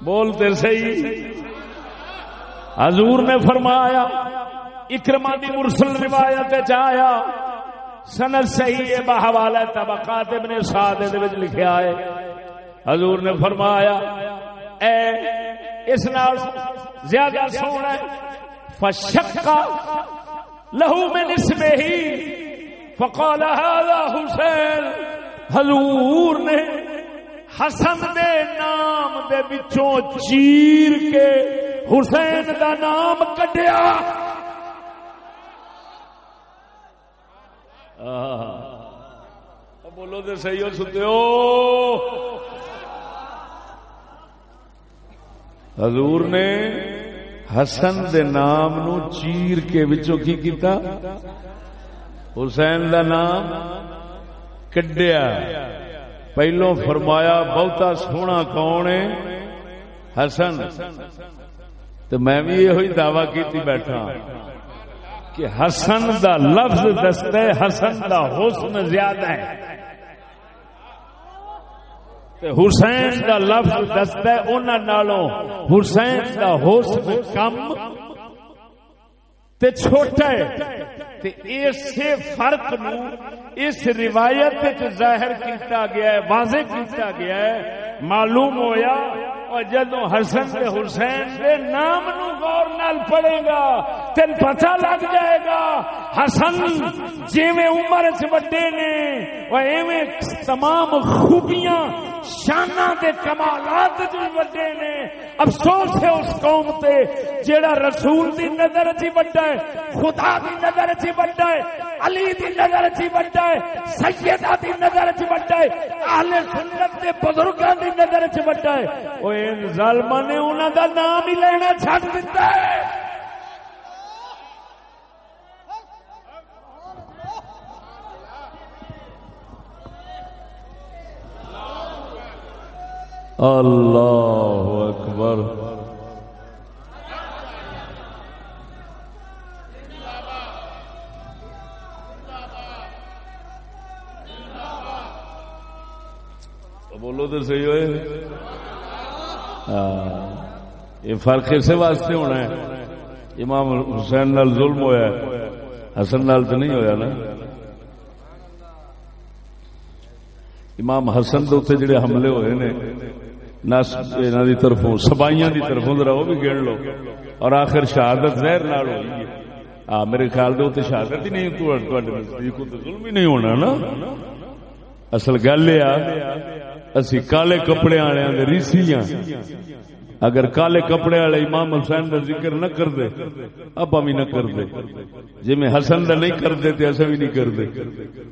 بولتے صحیح۔ حضور نے فرمایا اکرما دی مرسل روایت چایا سند صحیح ہے، بحوالہ طبقات ابن سعد دے وچ لکھیا ہے۔ حضور نے فرمایا، اے، اس نال زیادہ سونا ہے۔ فشقا لہو میں نسبہ ہی فقال هذا حسین۔ حضور نے حسن دے نام دے بچوں چیر کے حسین دا نام کڈیا۔ بولو تو سی ہو ستے ہو۔ حضور نے حسن دے نام نو چیر کے وچوں کی کیتا؟ حسین دا نام کڈیا۔ پہلو فرمایا، بہتا سونا کون ہے؟ حسن۔ تو میں بھی یہ دعوی کی بیٹھا کہ حسن دا لفظ دستا ہے، حسن دا حسن زیادہ ہے۔ حسین دا لفظ دستا ہے انہوں نالوں حسین دا حسن کم تے چھوٹا ہے۔ تے اسے فرق نو اس روایت ظاہر کیتا گیا ہے، واضح کیتا گیا ہے۔ معلوم ہویا اور جدو حسن دے حسین دے نام نو غور نال پڑے گا، تین پتہ لگ جائے گا۔ حسن جیویں عمر سے بڑے نے، وہ ایویں تمام خوبیاں شانہ دے کمالات جو بڑے نے۔ افسوس ہے اس قوم تے، جیڑا رسول دی نظر چ بڑا ہے، خدا دی نظر چ بڑا ہے۔ علی دی نظر چ بڑا ہے؟ سیدہ دی نظر چ بڑا ہے؟ اہل سنت دے بزرگاں دی نظر چ بڑا ہے؟ او ان ظالماں نے انہاں دا نام ہی لینا چھڈ دتا ہے۔ اللہ اکبر۔ بولو تو صحیح ہوئے یہ فرق اسے واسطے ہونا ہے۔ امام حسین نال ظلم ہویا ہے۔ حسن نال تو نہیں ہویا نا۔ امام حسن دے جڑے حملے ہوئے نے نس دی طرفوں، سبائیاں دی طرفوں، ذرا وہ بھی گن لو۔ اور آخر شہادت زہر نال ہوئی ہے۔ آ میرے خیال دے اتنے شہادت ہی نہیں، تو ظلم ہی نہیں ہونا نا۔ اصل گل یہ اسی کالے کپڑے والے ریسیاں۔ اگر کالے کپڑے والے امام حسین کا ذکر نہ کر دے اب بھی نہ کر دے۔ جی میں حسن کا نہیں کر دے تو ایسا بھی نہیں کر دے۔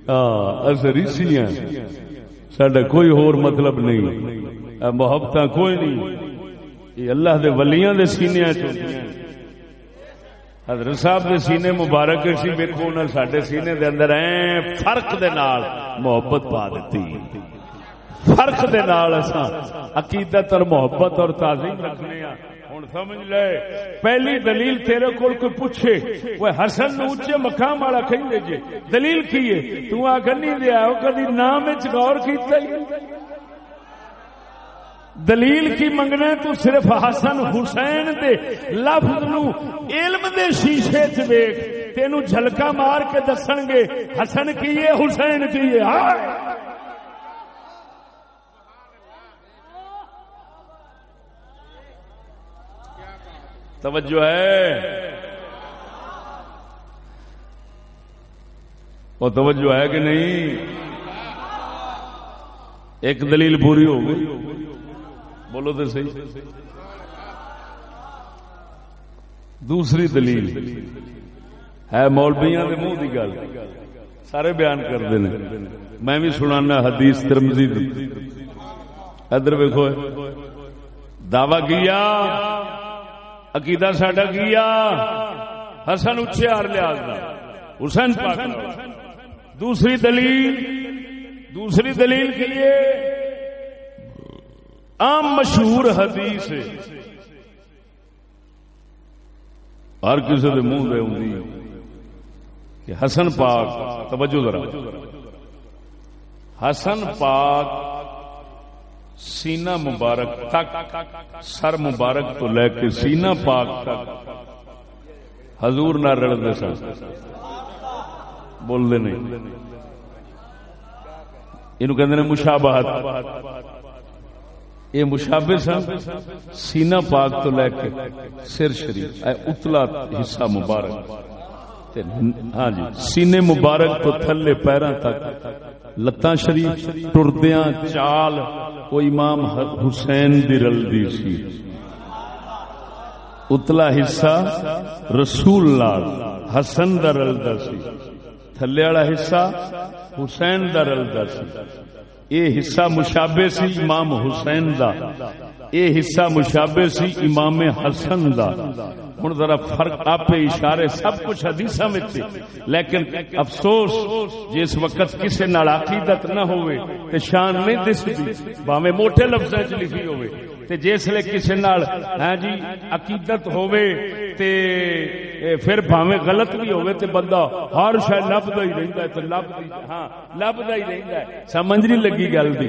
ہاں ریسی ہیں سڈا کوئی اور مطلب نہیں۔ محبت کوئی نہیں۔ یہ اللہ دے ولیاں دے سینے حضرت صاحب دے سینے مبارک سی ویکو سڈے سینے دے اندر اے فرق دے نال محبت پا دیتی فرق دے نال اساں عقیدت اور محبت اور تعظیم رکھنے ہاں۔ ہن سمجھ لے۔ پہلی دلیل تیرے کول کوئی پوچھے، وہ حسن نو اونچے مقام والا کہندے جے۔ دلیل کی ہے؟ تو آ نہیں دیا او کدی نام وچ غور کیتا ہی دلیل کی منگنا تو صرف حسن حسین دے لفظ نو علم دے شیشے چ ویکھ۔ تینو جھلکا مار کے دسن گے، حسن کی ہے، حسین کی ہے۔ ہائے! توجہ ہے۔ وہ توجہ ہے کہ نہیں؟ ایک دلیل پوری ہو گئی۔ بولو تو صحیح۔ دوسری دلیل ہے مولبیاں کے منہ کی گل۔ سارے بیان کرتے ہیں۔ میں بھی سنانا حدیث ترمزی ادھر ویکو دعوی کیا؟ عقیدہ ساڈا کیا حسن اچھے ہار لیا حسین پاک دوسری دلیل دوسری دلیل کے لیے عام مشہور حدیث ہر کسی کے منہ دے ہوں کہ حسن پاک، توجہ ذرا۔ حسن پاک سینہ مبارک تک، سر مبارک تو لے کے سینہ پاک تک۔ حضور نہ رڑتے سن۔ بولتے نہیں۔ یہ کہ مشابہت۔ یہ مشابہ سن، سینہ پاک تو لے کے سر شریف اتلا حصہ مبارک۔ ہاں جی سینے مبارک تو تھلے پیروں تک، لتاں شریف، ٹردیاں، چال۔ وہ امام حسین دی رل دی سی۔ اتلا حصہ رسول لال حسن دا رلدا سی۔ تھلے والا حصہ حسین دا رلدا سی۔ اے حصہ مشابے سی امام حسین دا۔ اے حصہ مشابے سی امام حسن دا۔ ہوں ذرا فرق آپ اشارے سب کچھ حدیث میں لیکن افسوس جی جس وقت کسی نال عقیدت نہ ہوئے تے شان نہیں دستی باویں موٹے لفظ لکھی ہوئے۔ تے جس لے کسی نال ہاں جی عقیدت ہوئے تے پھر بھاویں غلط بھی ہوئے تے بندہ ہر شاید لبدا ہی رہندا ہے، تے لبدا ہاں لبدا ہی رہندا ہے۔ سمجھ نہیں لگی گل دی۔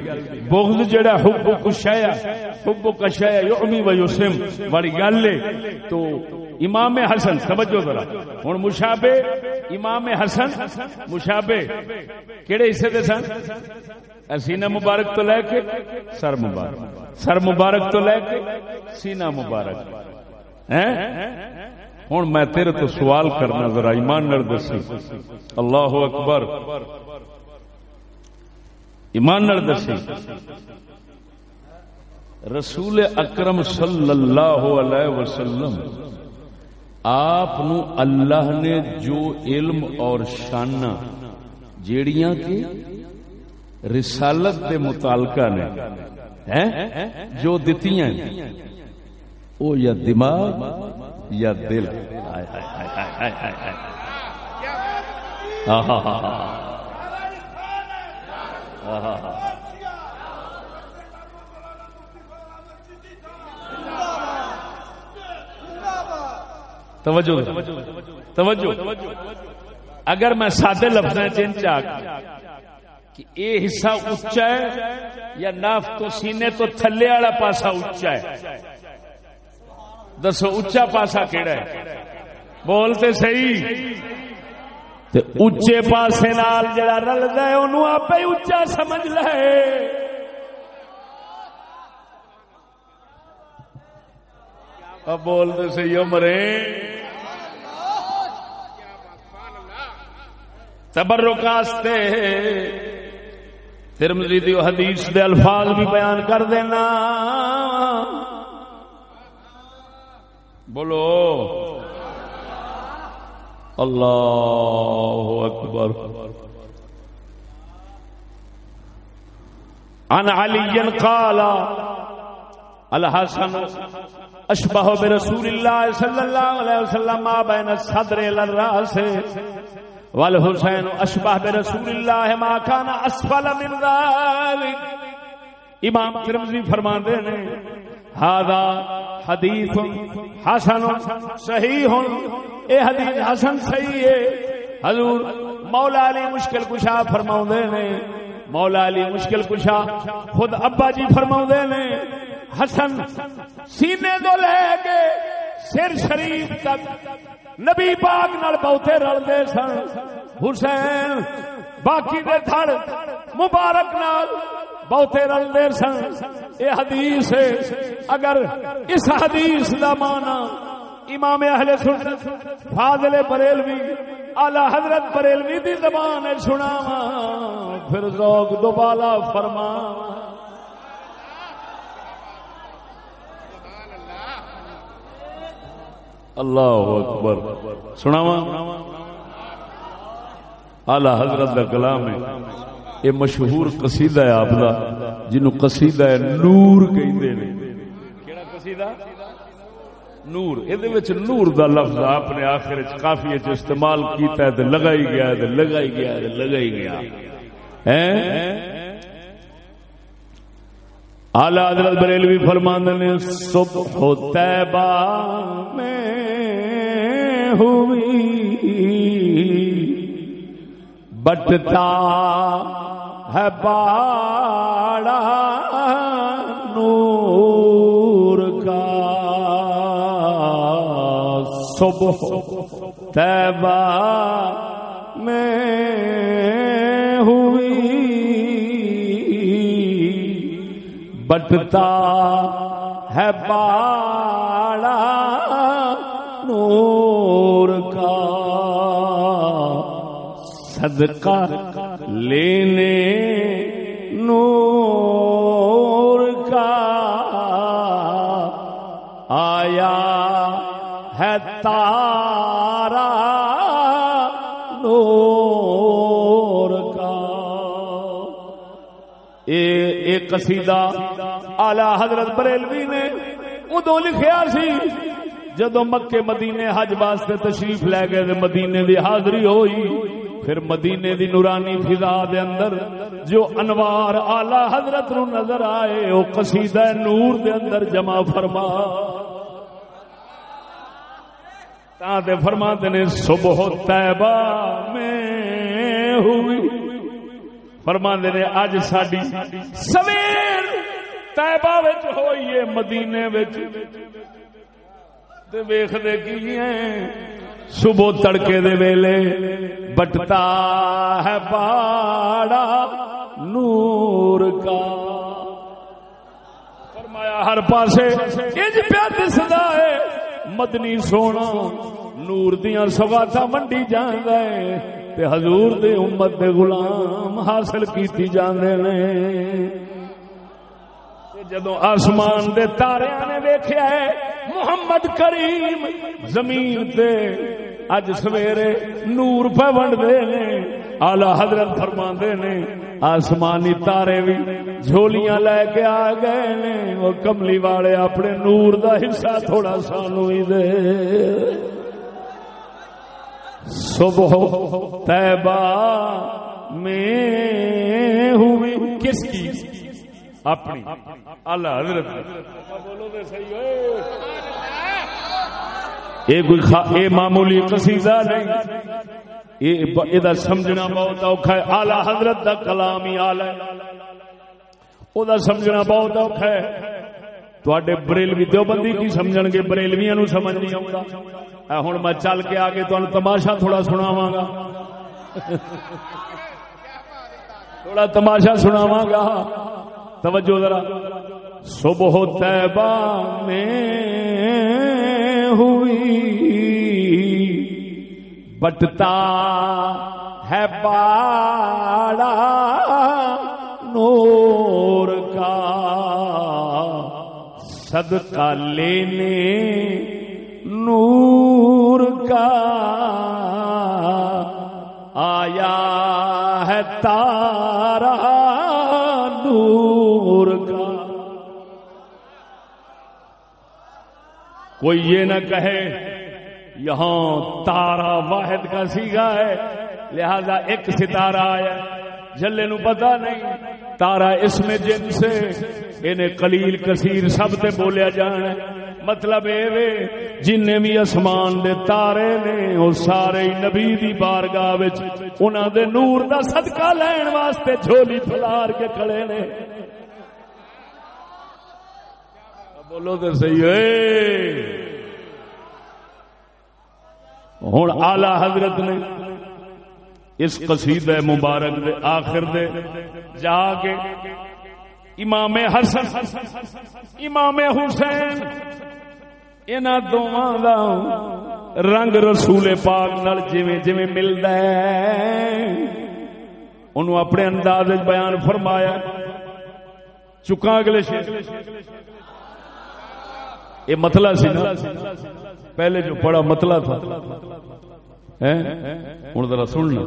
بغض جڑا حب کشیا حب کشیا یعمی و یسم بڑی گل ہے۔ تو امام حسن سمجھو ذرا۔ ہوں مشابے امام حسن مشابے کہڑے حصے دے سن؟ سینہ مبارک تو لے کے سر مبارک۔ سر مبارک تو لے کے سینہ مبارک۔ ہوں میں تیرے تو سوال کرنا ذرا ایمان نر دسی۔ اللہ اکبر۔ ایمان نر دسی۔ رسول اکرم صلی اللہ علیہ وسلم آپ اللہ نے جو علم اور شانہ جیڑیاں کی رسالت کے متعلقہ نے جو دتیاں وہ یا دماغ یا دل توجہ توجہ۔ اگر میں سادے لفظ چین چاہ کہ اے حصہ اچا ہے یا ناف تو سینے تو تھلے والا پاسا اچا ہے۔ دسو اچا پاسا کہڑا ہے؟ بولتے صحیح۔ اچے پاسے نال جڑا رلدا ہے، اونوں آپ اچا سمجھ لے۔ اب بولتے صحیح مرے۔ تبرکاستے ترمزی دی حدیث دے الفاظ بھی بیان کر دینا۔ بولو۔ اللہ اکبر۔ ان علی قال الحسن اشبہ برسول اللہ صلی اللہ علیہ وسلم ما بین الصدر الى الراس والحسین اشبہ برسول اللہ ما کان اسفل من ذلك امام ترمذی فرماندے نے ہادا حدیث حسن صحیح. اے حدیث حسن صحیح ہے۔ حضور مولا علی مشکل کشا فرماؤں نے، مولا علی مشکل کشا خود ابا جی فرماؤں نے حسن سینے تو لے کے سر شریف تک نبی پاک نال بہتے رلتے سن۔ حسین باقی دے تھڑ مبارک نال بہتے رلتے سن۔ یہ حدیث ہے، اگر اس حدیث دا مانا امام اہل سنت فاضل بریلوی اعلی حضرت بریلوی دی زبان ہے سنا پھر ذوق دوبالا فرما اللہ اکبر۔ سناوا اعلی حضرت کا کلام ہے۔ یہ مشہور قصیدہ ہے آپ کا جنو قصیدہ ہے نور کہندے نے۔ کیڑا قصیدہ؟ نور۔ یہ نور دا لفظ آپ نے آخر کافی استعمال کیتا ہے تے لگائی گیا ہے لگائی گیا ہے لگائی گیا آلہ حضرت بریلوی فرماند نے، صبح تیبہ میں ہوئی۔ بٹتا ہے باڑا نور کا۔ صبح تیبہ میں ہوئی۔ بٹتا ہے باڑا نور صدقہ لینے نور کا آیا ہے تارا نور کا۔ ایک قصیدہ آلہ حضرت بریلوی نے ادو لکھیا سی جدو مکے مدینے حج واسطے تشریف لے گئے مدینے دی حاضری ہوئی۔ پھر مدینے دی نورانی فضا دے اندر جو انوار آلہ حضرت نو نظر آئے وہ قصیدہ نور دے اندر جمع فرما۔ تے فرما نے، صبح طیبہ میں ہوئی۔ فرما نے، اج ساڈی سویر طیبہ وچ ہوئی ہے مدینے وچ۔ تے ویکھدے کی صبح تڑکے دے ویلے بٹتا ہے باڑا نور کا۔ فرمایا ہر پاسے انج پیا دسدا ہے، مدنی سونا نور دیاں سوگاتا منڈی جاندا ہے، تے حضور دے امت دے غلام حاصل کیتی جاندے نے۔ جدو آسمان دے تارے نے ویخیا ہے، محمد کریم زمین تے اج سویرے نور پہ ونڈتے نے آلہ حضرت فرما نے، آسمانی تارے بھی جھولیاں لے کے آ گئے نے، وہ کملی والے اپنے نور دا حصہ تھوڑا سانو ہی دے۔ صبح تیبہ میں ہوئی کس کی؟ اپنی۔ اللہ حضرت۔ یہ کوئی یہ معمولی قصیدہ نہیں۔ یہ سمجھنا بہت اوکھا ہے۔ آلہ حضرت دا کلام ہی آلہ وہ سمجھنا بہت اوکھا ہے۔ تے بریلوی دیوبندی کی سمجھ گے بریلویا نو سمجھ نہیں آؤں ہوں میں چل کے آ کے تمہیں تماشا تھوڑا سناواں گا۔ تھوڑا تماشا سناواں گا۔ توجہ ذرا۔ صبح طیبہ میں ہوئی۔ بٹتا ہے باڑا نور کا۔ صدقہ لینے نور کا۔ آیا ہے تارا کوئی یہ نہ کہے، یہاں تارا واحد کا سیگا ہے، لہذا ایک ستارہ آیا۔ جلے نو پتا نہیں تارا اس میں جن سے، انہیں قلیل کثیر سب تے بولیا جانا مطلب اے جن بھی آسمان دے تارے نے وہ سارے نبی دی بارگاہ وچ، انہاں دے نور دا صدقہ لین واسطے جھولی پھلار کے کھڑے نے۔ بولو تو صحیح ہے۔ ہوں آلہ حضرت نے اس قصید مبارک دے آخر دے جا کے امام حسن، امام حسین ان دونوں دا رنگ رسول پاک نال جویں جویں ملدا ہے۔ انہوں اپنے انداز بیان فرمایا، چکا اگلے شیر یہ مطلب سی نا۔ پہلے جو بڑا مطلب تھا۔ ہوں ذرا سننا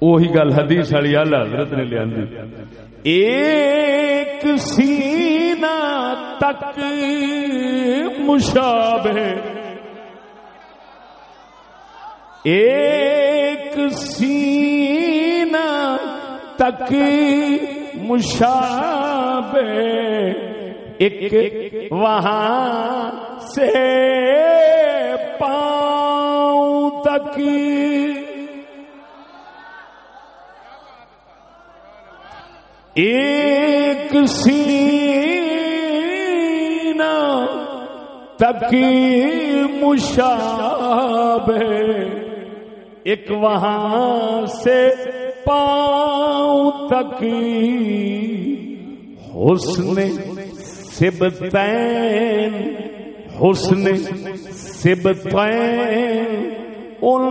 وہی گل حدیث والی آلہ حضرت نے لیا ایک سینہ تک مشابہ ایک سینہ تک مشابہ ایک وہاں سے پاؤں تک ایک سینہ تک مشاب ایک وہاں سے پاؤں تک حسن سبتین حسن سبتین ان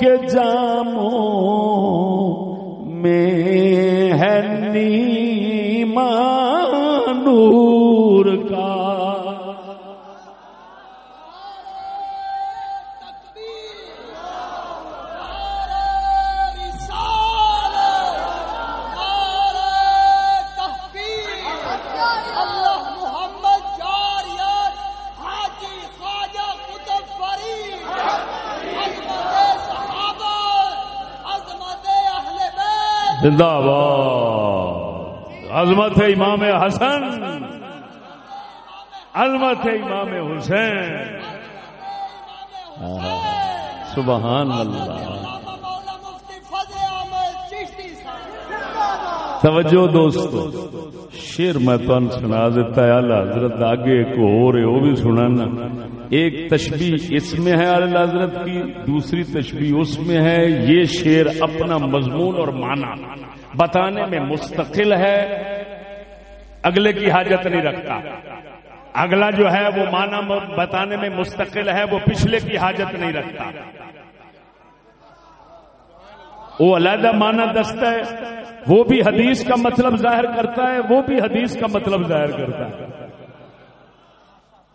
کے جاموں میں ہے نیمانو۔ زندہ باد۔ عظمت امام حسن۔ عظمت امام حسین۔ سبحان اللہ۔ توجہ دوستو شیر میں تو سنا دیتا ہے، اللہ حضرت آگے ایک ہو رہے وہ بھی سنانا ایک تشبیح اس میں ہے، اللہ حضرت کی۔ دوسری تشبیح اس میں ہے، یہ شیر اپنا مضمون اور معنی بتانے میں مستقل ہے۔ اگلے کی حاجت نہیں رکھتا۔ اگلا جو ہے، وہ معنی بتانے میں مستقل ہے، وہ پچھلے کی حاجت نہیں رکھتا۔ وہ علیحدہ معنی دستا ہے، وہ بھی حدیث کا مطلب ظاہر کرتا ہے، وہ بھی حدیث کا مطلب ظاہر کرتا ہے۔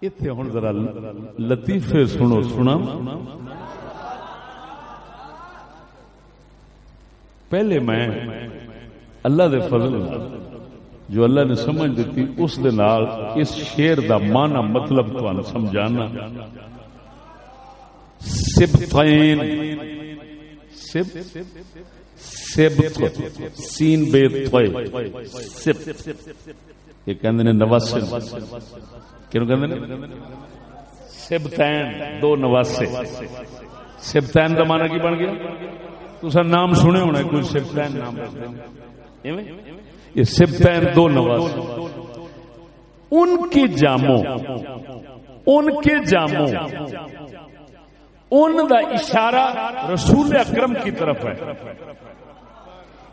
اتنے ہوں ذرا لطیفے سنو، سنا۔ پہلے میں اللہ دے فضل جو اللہ نے سمجھ دیتی، اس دے نال اس شیر دا معنی مطلب تو سمجھانا۔ سبتین سب سب سین بے یہ کہندے نے نواسے۔ کیوں کہندے نے؟ سبتین دو نواسے۔ سبتین دا معنی کی بن گیا؟ تسا نام سنے ہونا کوئی سبتین نام ایویں؟ یہ سبتین دو نواسے۔ ان کی جاموں، ان کے جاموں۔ ان دا اشارہ رسول اکرم کی طرف ہے۔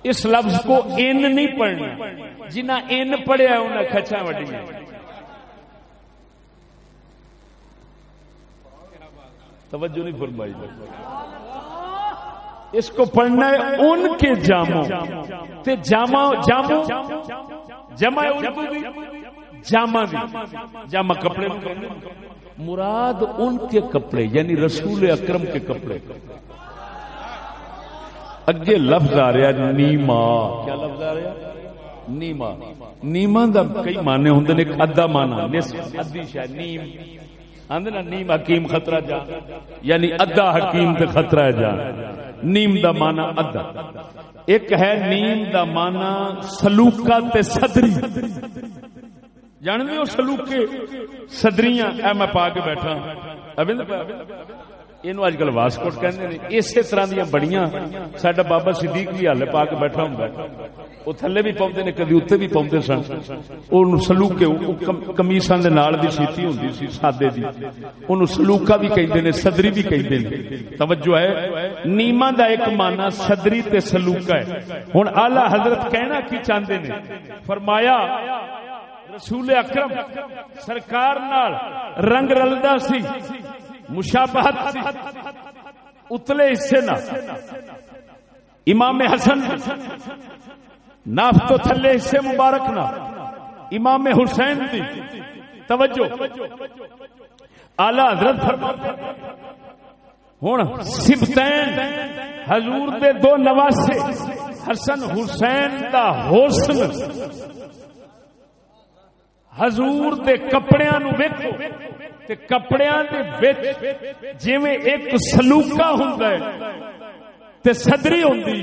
اس لفظ کو ان نہیں پڑھنا۔ جنہ ان پڑھیا انہیں کچا وڈی توجہ نہیں فرمائی۔ اس کو پڑھنا ہے ان کے جاموں۔ تے جامع جاموں۔ جمع جامع جامع کپڑے مراد ان کے کپڑے یعنی رسول اکرم کے کپڑے۔ اگے لفظ آ رہا نیما۔ کیا لفظ آ رہا نیما۔ نیما دا کئی مانے ہوں ایک ادا مانا ادی شاید، نیم۔ آدھے نا، نیم حکیم خطرہ جا یعنی ادا حکیم تے خطرہ جا نیم دا مانا ادا ایک ہے نیم دا مانا سلوکا تے صدری۔ جان دے ہو سلوکے صدریاں، اے میں پا کے بیٹھا۔ ابھی یہ اج کل واسکوٹ کہ اسی طرح دیا بڑیاں سڈا بابا صدیق بھی ہل پا کے بیٹھا ہوں وہ تھلے بھی پاؤں نے، کدی اتنے بھی پاؤں سن۔ وہ سلوکے کمیساں دے نال دی سیتی ہوں سی، سادے دی۔ ان سلوکا بھی کہتے ہیں صدری بھی کہتے ہیں توجہ ہے، نیما دا ایک مانا صدری تے سلوکا ہے۔ ہوں آلہ حضرت کہنا کی چاہتے ہیں فرمایا رسول اکرم سرکار نال رنگ رلدا سی، مشابہت اتلے حصے نہ۔ امام حسن، ناف تو تھلے حصے مبارک نہ۔ امام حسین دی توجہ۔ آلہ حضرت ہوں سبتین حضور دے دو نواسے، حسن حسین دا حسن۔ حضور دے کپڑیاں نو ویکھو۔ تے کپڑیاں دے وچ جویں ایک سلوکا ہوندا ہے، تے صدری ہوندی۔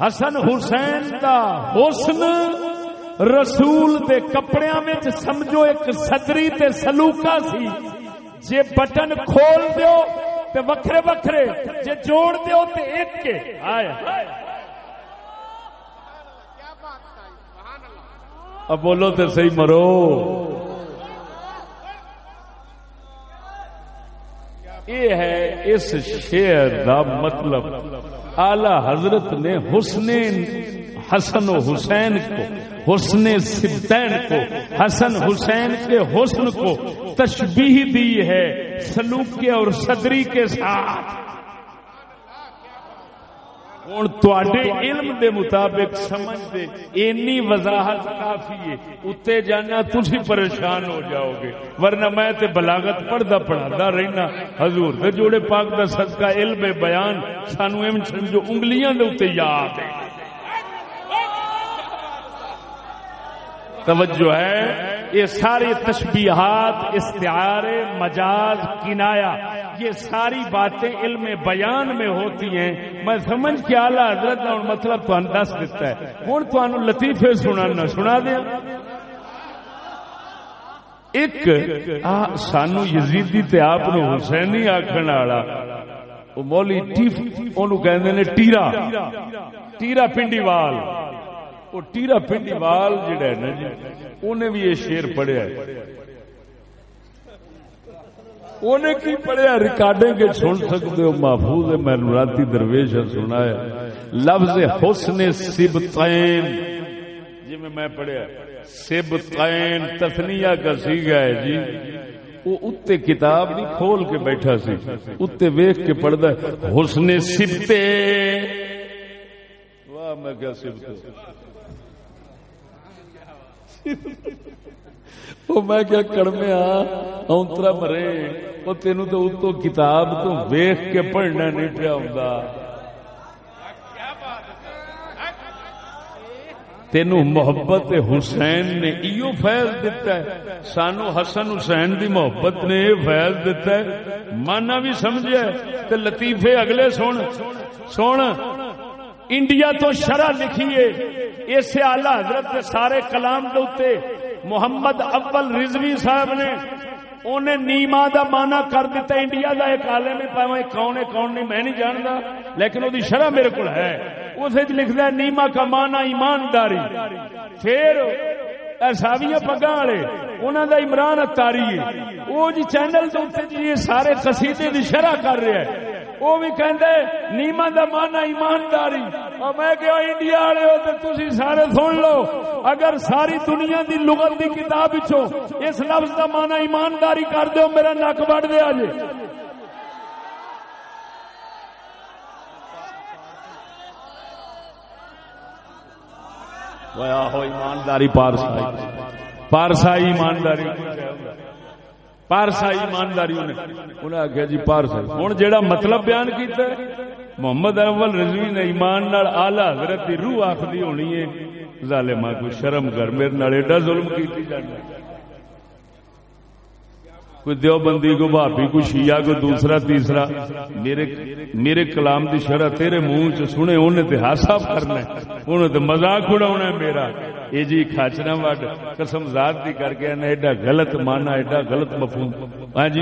حسن حسین دا حسن رسول دے کپڑیاں وچ، سمجھو ایک صدری تے سلوکا سی۔ جے بٹن کھول دیو تے وکھرے وکھرے، جے جوڑ دیو تے ایک کے۔ آئے۔ اب بولو تو صحیح مرو۔ یہ ہے اس شیر کا مطلب۔ اعلی حضرت نے حسن حسن و حسین کو، حسن سبتین کو، حسن حسین کے حسن کو تشبیح دی ہے سلوک کے اور صدری کے ساتھ۔ ہوں تے علم دے مطابق سمجھ دے اینی وضاحت کافی ہے۔ اتنے جانا تھی پریشان ہو جاؤ گے ورنہ میں تے بلاغت پڑھتا پڑھا رہنا۔ حضور دے جوڑے پاک دا صدقہ علم بیان، سانو ایم سمجھو انگلیاں دے اتنے یاد ہے۔ توجہ ہے؟ یہ ساری تشبیہات، استعارے، مجاز، کنایا، یہ ساری باتیں علم بیان میں ہوتی ہیں۔ میں سمجھ کے آلہ حضرت نے مطلب تو دس دیتا ہے۔ ہوں تو لطیفے سنا سنا دیا۔ ایک سانو یزیدی تے آپ نے حسینی آخر والا مولی کہ ٹیرا۔ ٹیرا پنڈی وال۔ وہ ٹیرا پنڈی وال جڑا ہے نا جی انہیں بھی یہ شیر پڑھیا انہیں کی پڑھیا ریکارڈیں کے سن سکتے ہو، محفوظ ہے، میں راتی درویش سنا ہے۔ لفظ حسن سبتین جی میں میں پڑھیا سبتین تثنیہ کا سیگا ہے جی۔ وہ اتنے کتاب نہیں کھول کے بیٹھا سی اتنے ویخ کے پڑھتا حسن سبتے واہ، میں کیا سبتے وہ میں کیا کڑمے ہاں، اونترا مرے۔ وہ تین تو اتو کتاب تو ویخ کے پڑھنا نہیں پیا ہوں تین محبت حسین نے ایو فیض دیتا ہے۔ سانو حسن حسین دی محبت نے یہ فیض دیتا ہے۔ مانا بھی سمجھا تے لطیفے اگلے سن۔ سن۔ انڈیا تو شرح لکھیے، اسے آلہ حضرت کے سارے کلام دوتے محمد اول رضوی صاحب نے انہیں نیما دا مانا کر دیتا انڈیا دا ایک آلے میں پاوے کون ہے، کون نہیں، میں نہیں جانتا، لیکن وہ شرح میرے کو ہے۔ اسے لکھتا ہے، نیما کا مانا ایمانداری۔ پھر ساویاں پگا والے انہوں دا عمران اتاری ہے۔ وہ جی چینل دے جی سارے قصیدے دی شرح کر رہے ہیں۔ وہ بھی کہندے نیما دا مانا ایمانداری۔ اور میں کہ انڈیا والے ہو تو تسی سارے سن لو۔ اگر ساری دنیا دی لغت دی کتاب وچوں اس لفظ دا مانا ایمانداری کر دیو میرا نک بڑھ دیا جی ایمانداری پارسائی۔ پارسائی ایمانداری۔ پارسا ایمانداری انہیں۔ آخیا جی پارسا۔ ہوں جہاں مطلب بیان کیتا ہے محمد اول رضوی نے ایمان نال آلہ حضرت کی روح آخری ہونی ہے ظالما کوئی شرم کر میرے نال ایڈا ظلم کی جانا کوئی دیوبندی کو بھابی کو شیعہ کو دوسرا تیسرا میرے میرے کلام دی شرح تیرے منہ چ سنے انہیں تے ہاسا کرنا انہیں تے مذاق اڑاونا ہے میرا۔ یہ جی کھاچنا وڈ قسم ذات دی کر کے ایڈا غلط مانا ایڈا غلط مفہوم۔ ہاں جی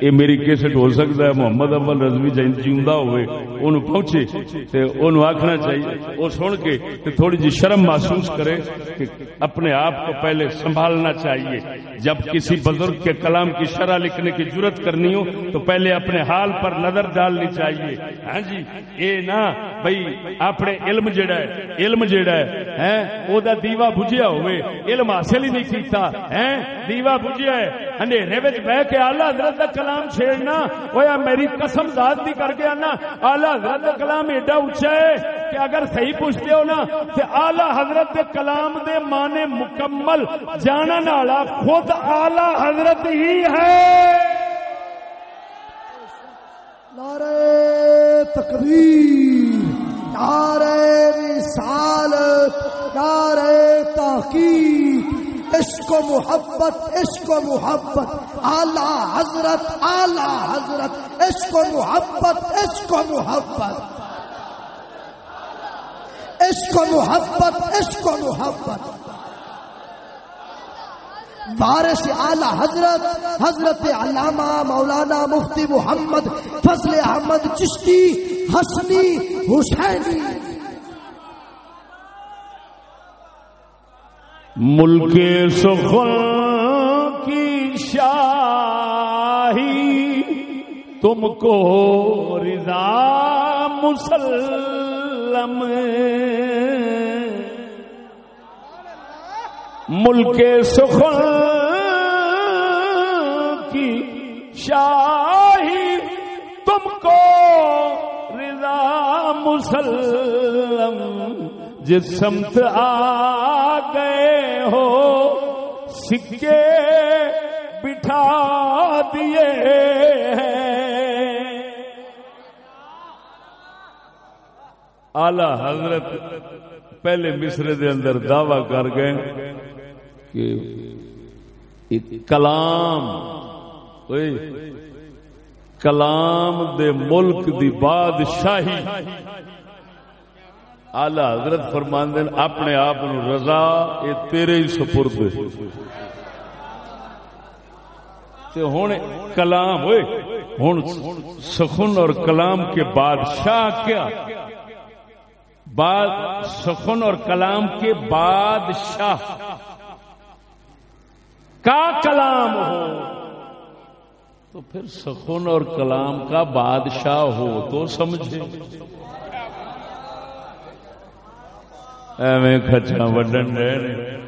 یہ میری کیسٹ ہو سکتا ہے، محمد اول رضوی جن جیوندا ہوئے، اونوں پہنچے تے اونوں آکھنا چاہیے، او سن کے تے تھوڑی جی شرم محسوس کرے کہ اپنے آپ کو پہلے سنبھالنا چاہیے۔ جب کسی بزرگ کے کلام کی شرح لکھنے کی ضرورت کرنی ہو، تو پہلے اپنے حال پر نظر ڈالنی چاہیے۔ ہاں جی اے نا بھائی اپنے علم جڑا ہے، علم جڑا ہے ہاں، او دا دیوا بجیا ہوئے، علم حاصل ہی نہیں کیتا ہیں دیوا بجیا ہے اندھیرے وچ بیٹھ کے اعلی حضرت دا کلام چھیڑنا ہویا میری قسم ذات دی کر کے آنا۔ اعلی حضرت دا کلام ایڈا اونچا ہے کہ اگر صحیح پوچھتے ہو نا، تے اعلی حضرت دے کلام دے معنی مکمل جانن والا خود اعلی حضرت ہی ہے۔ نعرہ تکبیر، نعرہ رسالت، نعرہ تحقیق۔ عشق و محبت عشق و محبت، اعلی حضرت اعلی حضرت عشق و محبت عشق و محبت۔ عشق و محبت عشق و محبت۔ بارش اعلی حضرت حضرت علامہ مولانا مفتی محمد فضل احمد چشتی، حسنی، حسینی۔ ملک سخن کی شاہی، تم کو رضا مسلم۔ ملک سخن کی شاہی، تم کو رضا مسلم۔ جس سمت آ ہو، سکے بٹھا دیے آلہ حضرت پہلے مصرے دے اندر دعوی کر گئے کہ کلام کلام دے ملک دی بادشاہی آلہ حضرت فرماندن اپنے آپ رضا، یہ تیرے ہی سپرد ہوں کلام ہوئے ہوں سخن اور کلام کے بادشاہ کیا؟ بعد سخن اور کلام کے بادشاہ۔ کا کلام ہو؟ تو پھر سخن اور کلام کا بادشاہ ہو تو سمجھے۔ ایویں کچا وڈن رہے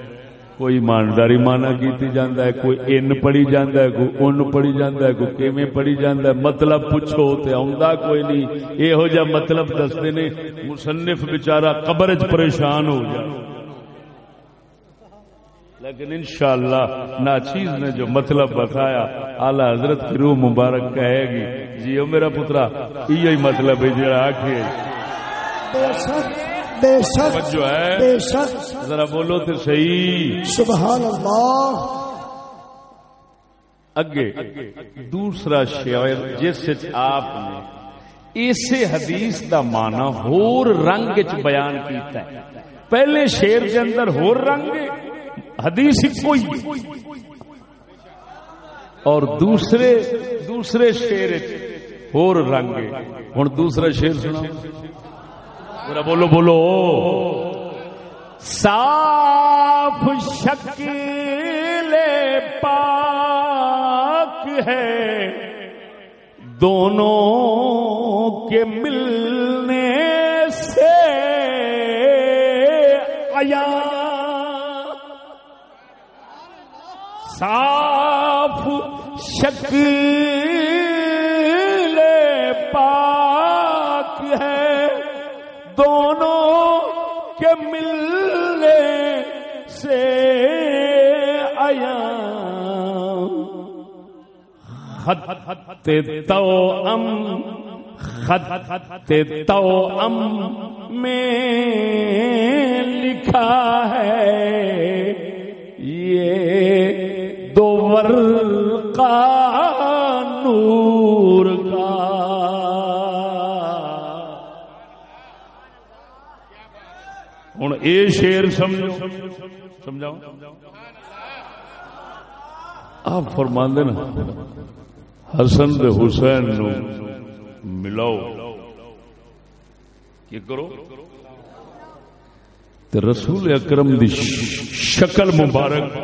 کوئی ایمانداری مانا کیتی جاندہ ہے کوئی ان پڑھی جاندہ ہے کوئی ان پڑھی جاندہ ہے کوئی کیویں پڑھی جاندہ ہے مطلب پوچھو تے آوندا کوئی نہیں اے ہو جا مطلب دستے نے مصنف بیچارہ قبر وچ پریشان ہو جا لیکن انشاءاللہ ناچیز نے جو مطلب بتایا اعلی حضرت کی روح مبارک کہے گی جی او میرا پترا یہی مطلب ہے جڑا آکھے بے شک جو ہے۔ بے شک۔ ذرا بولو تو صحیح۔ سبحان اللہ۔ اگے دوسرا شعر جس آپ نے اسے حدیث دا معنی ہور رنگ وچ بیان کیتا ہے۔ پہلے شعر کے اندر ہور رنگ حدیث کوئی اور دوسرے دوسرے شعر وچ ہور رنگ ہن دوسرا شعر سنا ذرا بولو بولو۔ صاف شکل پاک ہے۔ دونوں کے ملنے سے آیا صاف شکل پاک دونوں کے ملنے سے آیا خط تو ام، خط تو ام میں لکھا ہے۔ یہ دو ورقہ نور۔ اے شیر سمجھو۔ سمجھاؤ آپ فرماندے نا، حسن دے حسین نو ملاؤ۔ کی کرو۔ تے رسول اکرم دی شکل مبارک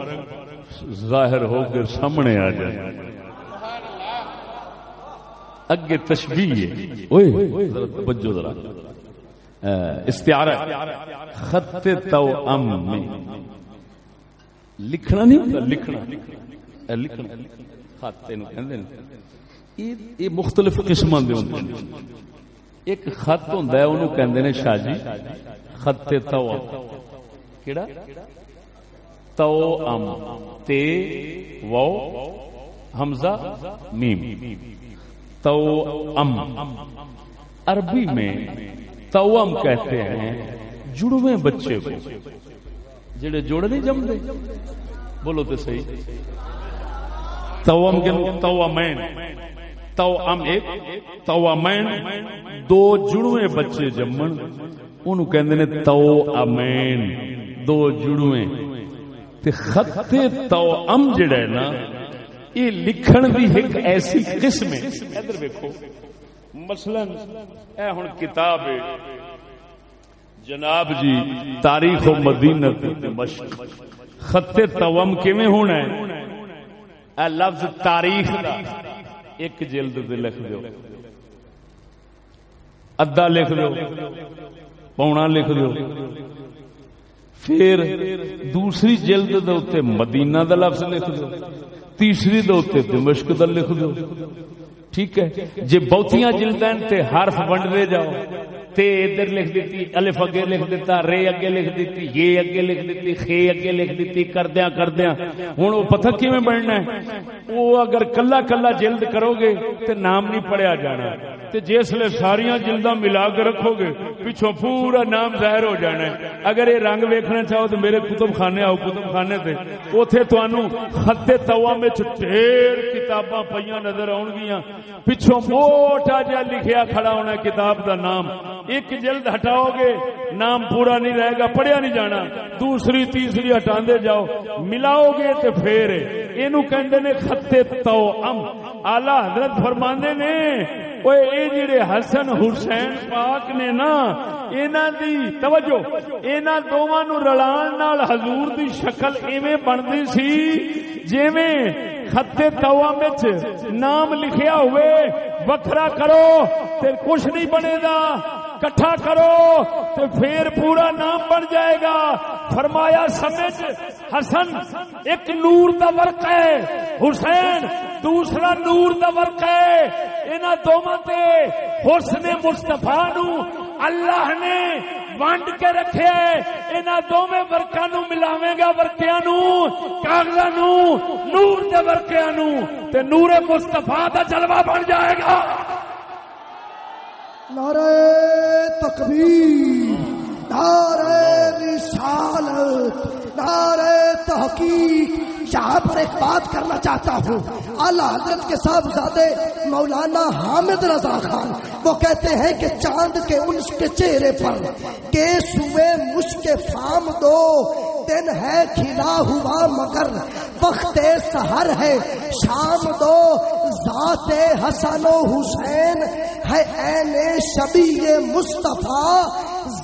ظاہر ہو کے سامنے آ جائے۔ اگے تشبیہ ہے۔ اوئے توجہ ذرا۔ استعارہ، خط تو ام میں۔ لکھنا نہیں لکھنا۔ لکھنا۔ خط یہ مختلف قسم ایک خط ہوندا ہے کہندے نے شاہ جی۔ خط تو کیڑا؟ تو ام۔ تے و حمزہ، میم۔ تو ام۔ عربی میں توم کہتے ہیں جڑوے بچے کو جڑے جوڑ نہیں جمدے۔ بولو تو صحیح۔ توم کے توامین تو ام ایک توامین دو جڑوے بچے جمن۔ انہوں کہندے نے تو امین دو جڑوے تے خط تو ام جڑا ہے نا، یہ لکھن بھی ایک ایسی قسم ہے۔ ادھر دیکھو مثلا اے ہن کتاب ہے۔ جناب جی تاریخ و مدینہ دمشق خط توم کیویں ہونا ہے؟ اے لفظ تاریخ دا۔ ایک جلد دے لکھ دیو۔ ادھا لکھ دیو۔ پونا لکھ دیو۔ پھر دوسری جلد دے اوتے مدینہ دا لفظ لکھ دیو۔ تیسری دے اوتے دمشق دا لکھ دیو۔ ٹھیک ہے؟ جی بہتیاں جلدین تے حرف ونڈ دے جاؤ۔ تے ادھر لکھ دیتی، الف اگے لکھ دیتا، رے اگے لکھ دیتی، یہ اگے لکھ دیتی، خے اگے لکھ دیتی کردیا کردیا ہوں وہ پتہ کیویں بننا ہے؟ وہ اگر کلا کلا جلد کرو گے تو نام نہیں پڑھیا جانا۔ تے جسے ساریا جلدا ملا کے رکھو گے پچھوں پورا نام ظاہر ہو جانا ہے۔ اگر یہ رنگ ویکھنا چاہو تو میرے کتب خانے آؤ، کتب خانے تے، اوتھے تانوں خطے توا میں ڈھیر کتاباں پئیاں نظر آن گیاں پچھوں موٹا جا لکھیا کھڑا ہونا کتاب دا نام۔ ایک جلد ہٹاؤ گے، نام پورا نہیں رہے گا، پڑھیا نہیں جانا۔ دوسری، تیسری ہٹا دے جاؤ۔ ملاؤ گے تو پھر۔ یہ نے خطے تو ام آلہ حضرت فرماندے نے اے جڑے حسن حسین پاک نے نا، اینا دی توجہ، اینا دوواں نو رلان نال حضور دی شکل ایویں بندی سی جویں خطے توا وچ نام لکھیا ہوئے، وکھرا کرو تے کچھ نہیں بنے گا۔ کٹھا کرو تو پھر پورا نام بن جائے گا۔ فرمایا، سمجھ، حسن، ایک نور دا ورق ہے۔ حسین، دوسرا نور دا ورق ہے۔ انہاں دوواں تے حسن مصطفی نو اللہ نے ونڈ کے رکھے انہاں دوویں ورکاں نو ملاویں گا ورکیاں نو، کاغذاں نو، نور دے ورکیاں نو۔ تے نور مصطفی دا جلوہ بن جائے گا۔ نعرہ تکبیر، نعرہ رسالت، نعرہ تحقیق یہاں پر ایک بات کرنا چاہتا ہوں۔ اعلی حضرت کے صاحب مولانا حامد رضا خان، وہ کہتے ہیں کہ چاند کے انس کے چہرے پر کے سوے مشک فام دو، دن ہے کھلا ہوا مگر وقت سہر ہے، شام دو ذات حسن و حسین ہے این شبی مصطفیٰ،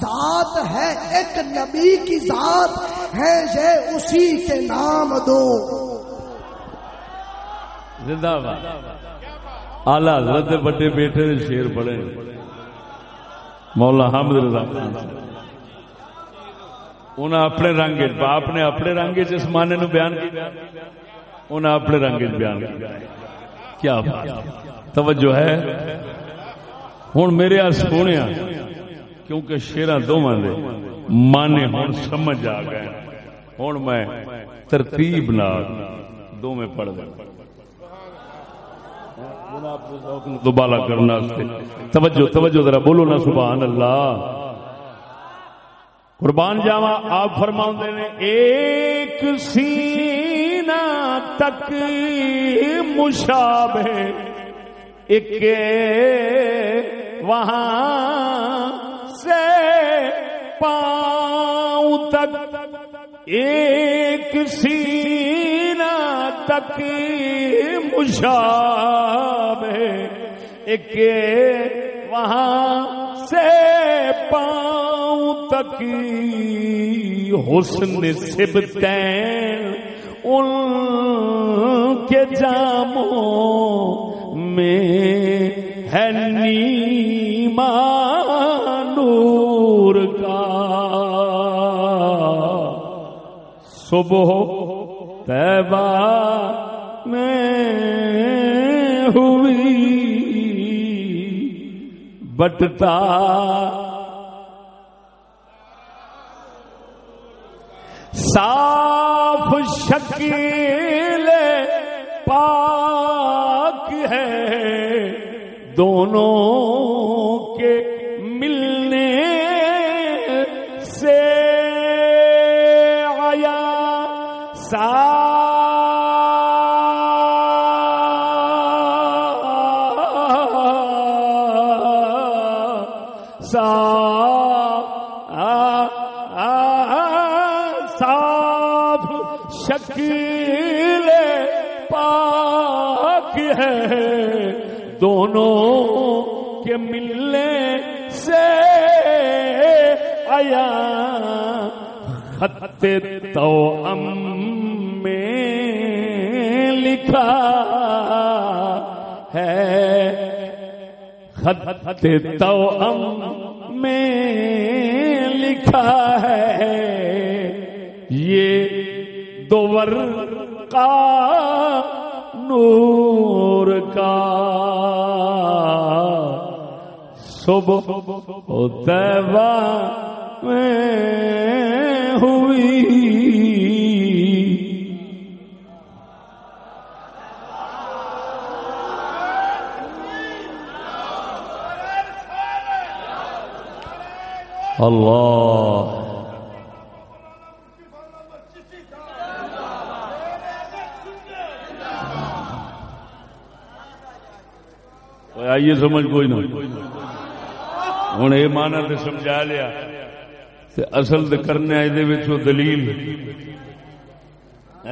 ذات ہے ایک نبی کی ذات ہے، یہ اسی کے نام دو۔ زندہ آلہ حضرت بڑے بیٹے نے شیر پڑے مولا حمد رضا۔ انہیں اپنے رنگ باپ نے اپنے رنگ اس مانے نو بیان کیا انہیں اپنے رنگ بیان کیا کیا بات؟ توجہ ہے؟ ہوں میرے سونے کیونکہ شیرا دونوں دے مانے ہوں سمجھ آ گئے۔ ہوں میں ترتیب نال دو میں پڑھ دوں دوبارہ کرنا توجہ توجہ ذرا بولو نا، سبحان اللہ۔ قربان جاوا آپ فرما نے، ایک سینہ تک مشابہ، ایک وہاں سے پاؤں تک، ایک سینہ تک مشاب ایک وہاں سے پاؤں تک حسن سبتین ان کے جاموں میں ہے نیما نور کا۔ صبح تیبہ میں ہوئی بٹتا۔ صاف شکیل پاک ہے دونوں کے ملنے۔ دونوں کے ملنے سے آیا۔ خط تو ام میں لکھا ہے۔ خط تو ام میں لکھا ہے۔ یہ دوور کا نور کا صبح تیبا میں ہوئی۔ اللہ۔ آئیے سمجھ کوئی نہ۔ ہوں یہ مانا تو سمجھا لیا اصل تو کرنے یہ دلیل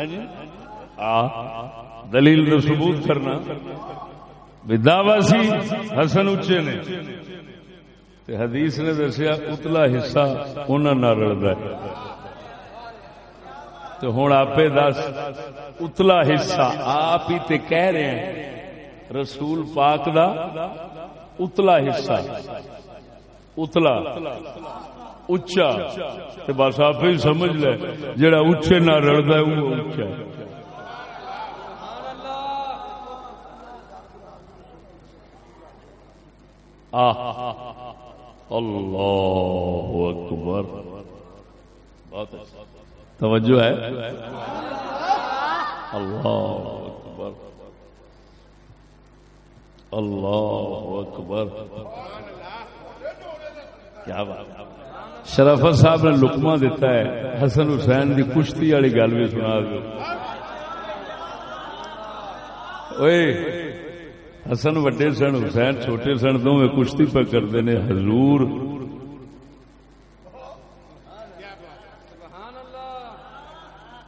جی؟ دلیل تو ثبوت کرنا۔ دعوی سی حسن اچے نے۔ حدیث نے دسیا، اتلا حصہ انہوں رلتا تو ہوں آپ دس، اتلا حصہ آپ ہی تے کہہ رہے ہیں، رسول پاک دا اتلا حصہ۔ اتلا اچا تو بس آپ ہی سمجھ لے جڑا اچے نہ رلتا ہے وہ اچا اللہ اکبر توجہ ہے اللہ اکبر اللہ اکبر کیا بات شرافت صاحب نے لکما دیتا ہے، حسن حسین کی کشتی والی گل بھی سنا دو۔ حسن وڈے سن، حسین چھوٹے سن دونوں کشتی پہ کرتے ہیں، حضور۔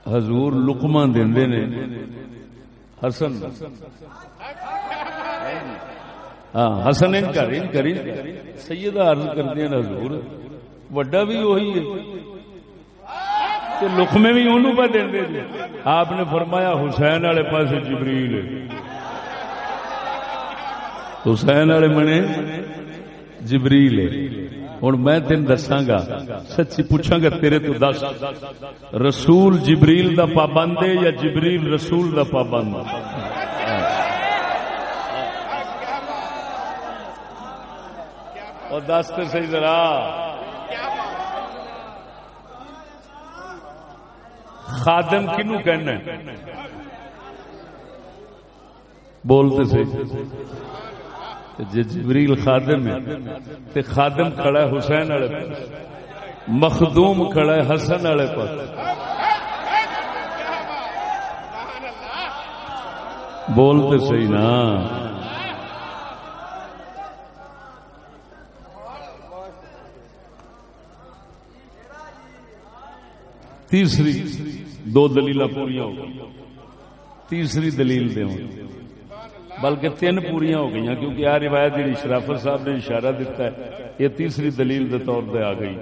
حضور لکما دے حسن۔ ہاں حسن ان کر ان کری سید عرض کر دیا حضور، وڈا بھی وہی ہے۔ لکمے بھی انہوں پہ دیں جی آپ نے فرمایا حسین والے پاس جبریل حسین والے منے جبریل ہوں میں تین دساگا سچی پوچھا گا تیرے تو دس۔ رسول جبریل دا پابند ہے یا جبریل رسول دا پابند؟ ہے اور دس تو صحیح ذرا۔ خادم کنو کہنا بولتے صحیح۔ جی جبریل خادم ہے، تے خادم کھڑا ہے حسین والے پاس۔ مخدوم کھڑا ہے حسن والے پاس۔ بولتے صحیح نا۔ تیسری دو دلیل پوریا ہو گئی۔ تیسری دلیل دے بلکہ تین پوریا ہو گئی کیونکہ آ روایت جی شرافت صاحب نے اشارہ دیتا ہے، یہ تیسری دلیل دے طور پہ آ گئی۔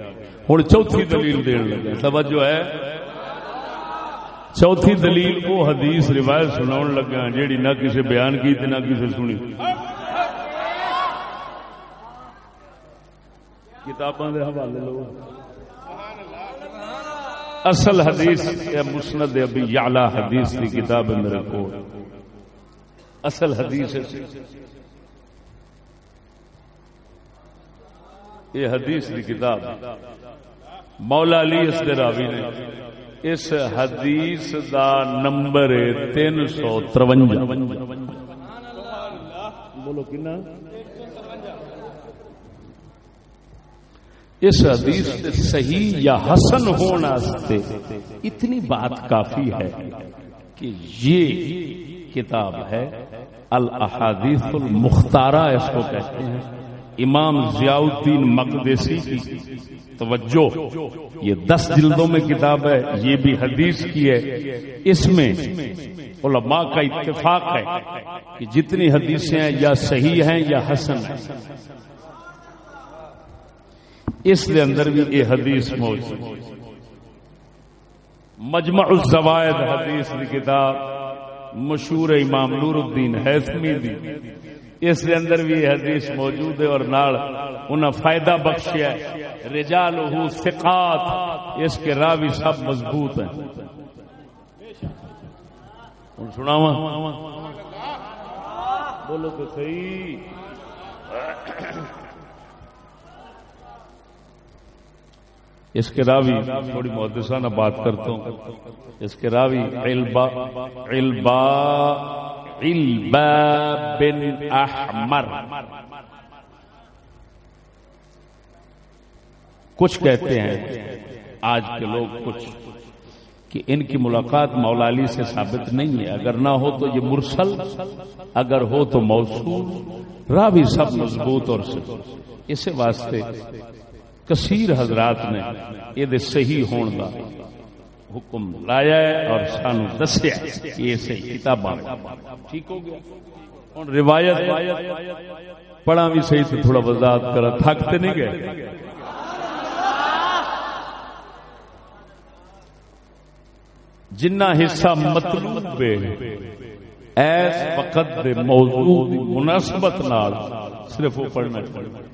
ہوں چوتھی دلیل دین لگے۔ توجہ ہے۔ چوتھی دلیل وہ حدیث روایت سنا لگا جیڑی نہ کسی بیان کی نہ کسی سنی۔ کتاباں دے حوالے لو۔ اصل حدیث مسند ابھی یعلا حدیث کی کتاب ہے میرے کو۔ اصل حدیث یہ حدیث کی کتاب۔ مولا علی اس کے راوی نے۔ اس حدیث دا نمبر تین سو ترونجا۔ بولو کنا۔ اس حدیث صحیح یا حسن ہونا اتنی بات کافی ہے کہ یہ کتاب ہے الاحادیث المختارہ، اس کو کہتے ہیں۔ امام ضیاء الدین مقدسی کی۔ توجہ، یہ دس جلدوں میں کتاب ہے، یہ بھی حدیث کی ہے۔ اس میں علماء کا اتفاق ہے کہ جتنی حدیثیں ہیں یا صحیح ہیں یا حسن ہیں۔ اس کے اندر بھی یہ حدیث موجود مجمع الزوائد حدیث کی کتاب مشہور امام نور الدین حیثمی دی۔ اس کے اندر بھی یہ حدیث موجود ہے اور نال انہیں فائدہ بخشیا رجال ثقات، اس کے راوی سب مضبوط ہیں۔ سناوا بولو تو صحیح۔ اس کے راوی تھوڑی محدثانہ بات کرتا ہوں۔ اس کے راوی علبا علبا علبا بن احمر۔ کچھ کہتے ہیں آج کے لوگ کچھ کہ ان کی ملاقات مولا علی سے ثابت نہیں ہے۔ اگر نہ ہو تو یہ مرسل، اگر ہو تو موصول۔ راوی سب مضبوط اور اس واسطے کثیر حضرات نے یہ صحیح ہون دا حکم لایا ہے اور سانو دسیا یہ صحیح کتاب ٹھیک ہو گیا۔ ہوں روایت پڑھا بھی صحیح سے تھوڑا وضاحت کرا۔ تھکتے نہیں گئے؟ جنہ حصہ مطلوب ایس وقت دے موضوع مناسبت نال صرف وہ پڑھنا پڑھنا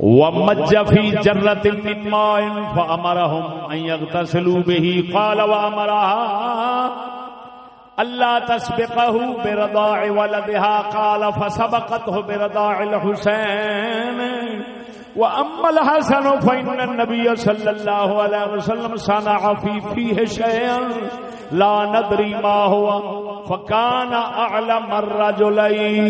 ومج في جرة من ماء فأمرهم أن يغتسلوا به قال وأمرها ألا تسبقه برضاع ولدها قال فسبقته برضاع الحسين وأما الحسن فإن النبي صلى الله عليه وسلم صنع في فيه شيئا لا ندري ما هو فكان أعلم الرجلين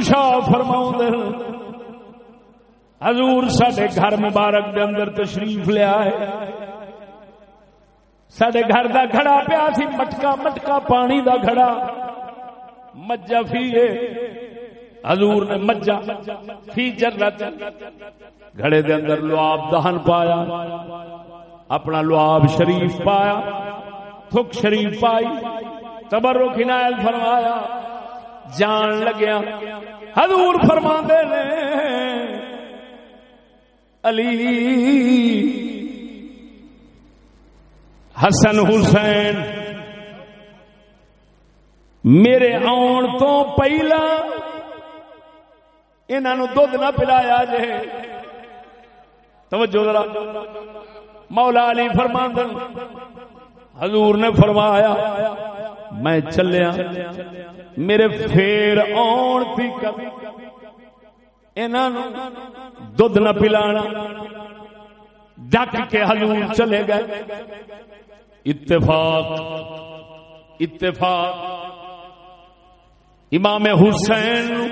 مشکل کشا فرما حضور سڈے گھر مبارک دے اندر تشریف لیا ہے سڈے گھر دا گھڑا پیا سی، مٹکا مٹکا پانی دا گھڑا۔ مجھا فی حضور نے مجھا فی جرت گھڑے دے اندر لواب دہن پایا۔ اپنا لواب شریف پایا۔ تھک شریف پائی۔ تبرک عنایت فرمایا۔ جان لگیا۔ حضور فرما نے، علی حسن حسین، میرے آن تو پہلا انہوں دھد نہ پلایا جے۔ توجہ ذرا، مولا علی فرماندن، حضور نے فرمایا میں چلیا، میرے پھر آن تھی دھد نہ پلانا ڈک کے حضور چلے گئے۔ اتفاق اتفاق۔ امام حسین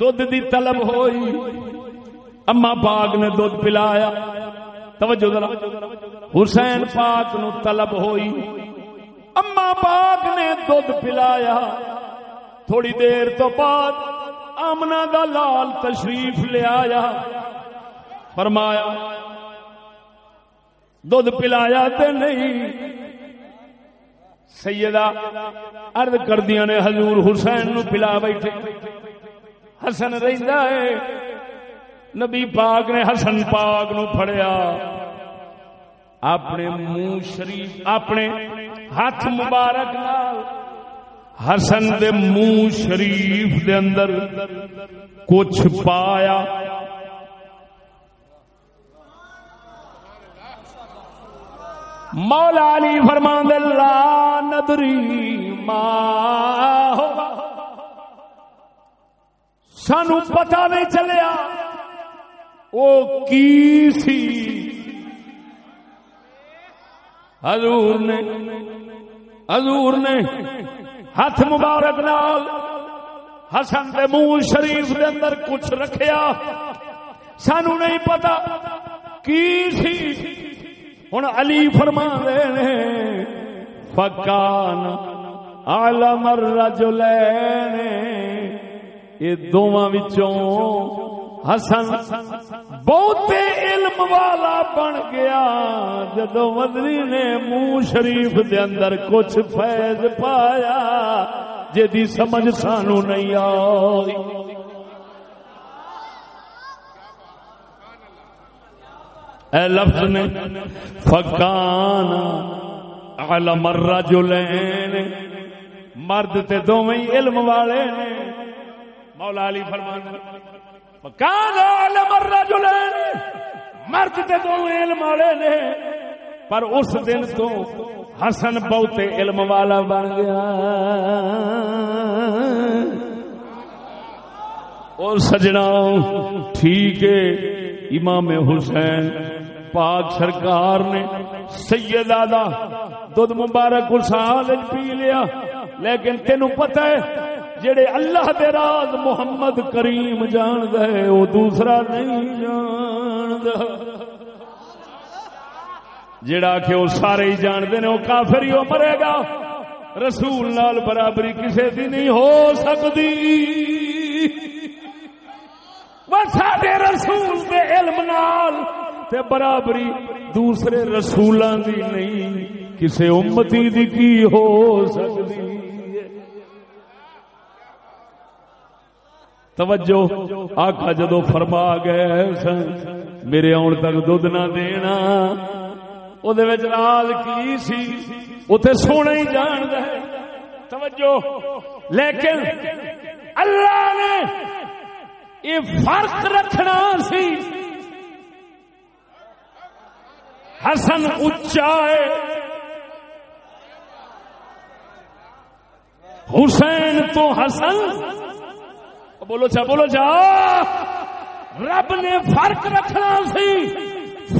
دھد دی طلب ہوئی اما پاک نے دھد پلایا۔ توجہ حسین پاک نو طلب ہوئی۔ اما پاک نے دھد پلایا۔ تھوڑی دیر تو بعد آمنا دا لال تشریف لے آیا۔ فرمایا دھد پلایا تے نہیں۔ سیدہ ارد کردیا نے حضور حسین نو پلا بیٹھے۔ حسن رہندا ہے۔ نبی پاک نے حسن پاک نو پھڑیا۔ اپنے منہ شریف، اپنے ہاتھ مبارک نال حسن دے منہ شریف دے اندر کچھ پایا۔ مولا علی فرمان اللہ ندری ما سانو پتا نہیں چلیا وہ کی سی؟ حضور نے حضور نے ہاتھ مبارک نال حسن دے منہ شریف دے اندر کچھ رکھیا۔ سانو نہیں پتا کی سی۔ ہوں علی فرما دے نے، فکان عالم الرجلین۔ یہ دونوں وچوں حسن بہت علم والا بن گیا۔ جدو مدری نے منہ شریف دے اندر کچھ فیض پایا جی سمجھ سانو نہیں آئی۔ اے لفظ نے، فکان علم الرجلین۔ مرد تے دونوں علم والے نے۔ مولا علی فرمان مرد تے دو علم والے نے، پر اس دن تو حسن بہت علم والا بن گیا۔ اور سجنا، ٹھیک ہے، امام حسین پاک سرکار نے سیدہ دا دودھ مبارک سال پی لیا، لیکن تینو پتہ ہے جڑے اللہ دے راز محمد کریم جان دے وہ دوسرا نہیں جان جڑا کہ وہ سارے ہی جانتے ہیں وہ کافر ہی وہ مرے گا۔ رسول نال برابری کسی دی نہیں ہو سکتی۔ سارے رسول دے علم نال تے برابری دوسرے رسولوں دی نہیں کسی امتی دی کی ہو سکتی۔ توجہ، آقا جدو فرما گئے سن، میرے آن تک دھد نہ دینا۔ راز کی سی؟ اتے سونا ہی جان دے۔ توجہ، لیکن اللہ نے یہ فرق رکھنا سی۔ حسن اچا ہے۔ حسین تو حسن بولو چا بولو چا رب نے فرق رکھنا سی،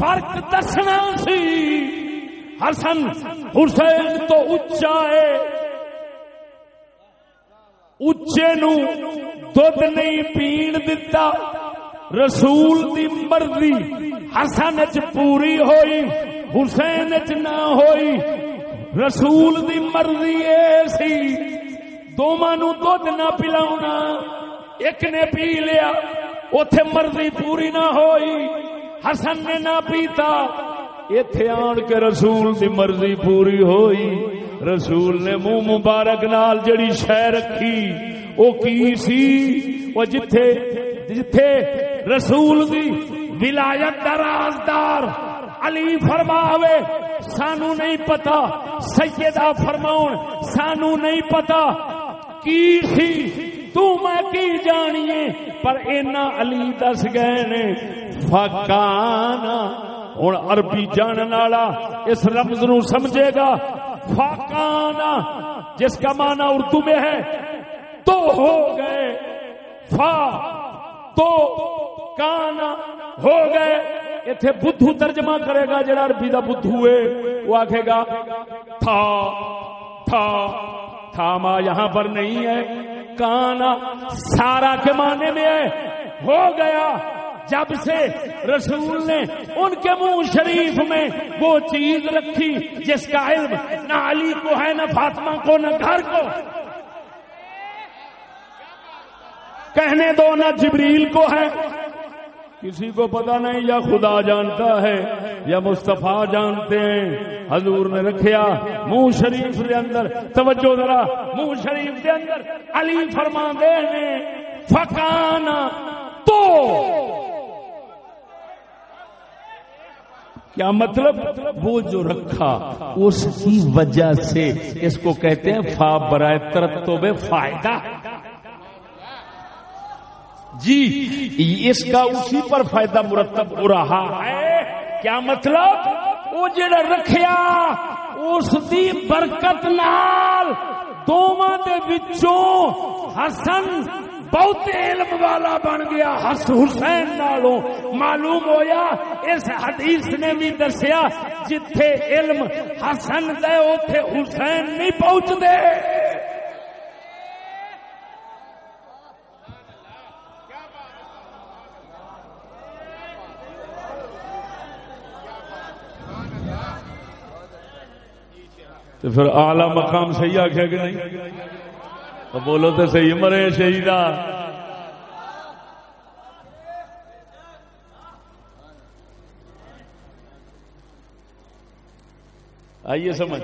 فرق دسنا سی۔ حسن، حسین تو اچا ہے۔ اچے نو دھد نہیں پین دتا۔ رسول دی مرضی۔ حسن چ پوری ہوئی، حسین چ نہ ہوئی۔ رسول دی مرضی اے سی۔ دونوں نو دھد نہ پلاونا ایک نے پی لیا اتے مرضی پوری نہ ہوئی، حسن نے نہ پیتا۔ اتے آن کے رسول دی مرضی پوری ہوئی۔ رسول نے منہ مبارک نال جڑی شہ رکھی وہ کی سی؟ وہ جتھے جتھے رسول دی ولایت درازدار علی فرماوے، سانو نہیں پتا۔ سیدہ فرماؤن، سانو نہیں پتا۔ کی سی؟ تو میں کی جانیے؟ پر اینا علی دس گئے نے فاکانا ہوں عربی جاننے والا اس لفظ نو سمجھے گا۔ فاکانا جس کا معنی اردو میں ہے، تو ہو گئے۔ فا، تو کانا ہو گئے۔ اتنے بدھو ترجمہ کرے گا، جڑا عربی دا بدھو ہے، وہ آکھے گا، تھا تھا تھا ما یہاں پر نہیں ہے۔ کانا سارا کے معنی میں ہے ہو گیا۔ جب سے رسول نے ان کے منہ شریف میں وہ چیز رکھی جس کا علم نہ علی کو ہے، نہ فاطمہ کو، نہ گھر کو۔ کہنے دو، نہ جبریل کو ہے۔ کسی کو پتا نہیں یا خدا جانتا ہے یا مصطفیٰ جانتے ہیں۔ حضور نے رکھیا منہ شریف کے اندر۔ توجہ ذرا، منہ شریف کے اندر۔ علی فرما دے نے، فکانا تو۔ کیا مطلب؟ وہ جو رکھا، اس کی وجہ سے اس کو کہتے ہیں فا برائے ترتب فائدہ۔ جی اس کا اسی پر فائدہ مرتب ہو رہا ہے۔ کیا مطلب؟ وہ جڑا رکھیا، اس دی برکت نال دونوں دے وچوں حسن بہت علم والا بن گیا۔ حس حسین نالوں معلوم ہویا، اس حدیث نے بھی دسیا، جتھے علم حسن دے، اوتھے حسین نہیں پہنچ دے تو پھر آلہ مقام صحیح آخیا کہ نہیں؟ تو بولو تو صحیح، مرے شہید آئیے سمجھ۔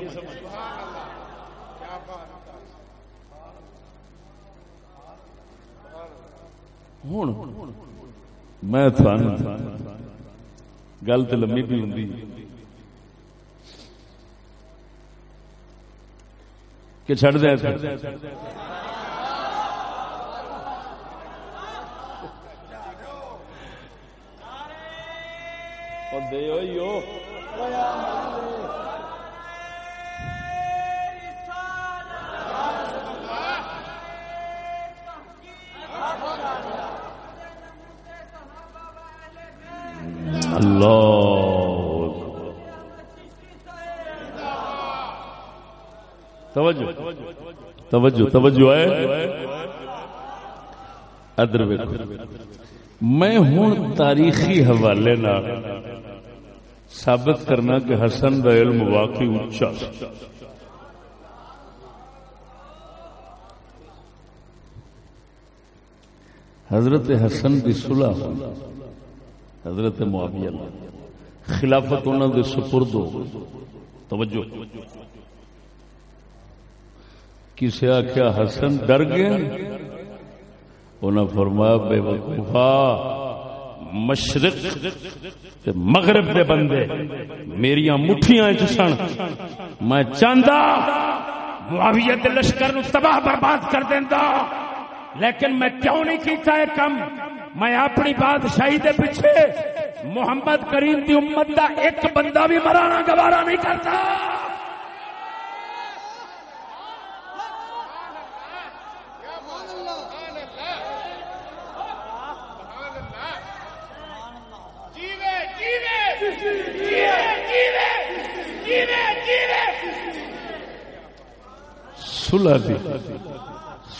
ہوں میں گل تو لمبی بھی ہوں کہ چڑ دے اللہ۔ توجہ توجہ توجہ ہے۔ ادر میں ہوں تاریخی حوالے ثابت کرنا کہ حسن کا علم واقعی اچا حضرت حسن کی صلح حضرت معاویہ خلافت انہوں دے سپرد ہو۔ توجہ۔ کسی آخیا حسن ڈر گیا؟ انہیں فرمایا، بے وقوفا مشرق مغرب دے بندے میری مٹھیاں چ سن۔ میں چاہتا معاویت لشکر نو تباہ برباد کر دینا لیکن میں کیوں نہیں کیتا ہے کم؟ میں اپنی بادشاہی دے پیچھے محمد کریم دی امت دا ایک بندہ بھی مرانا گوارا نہیں کرتا۔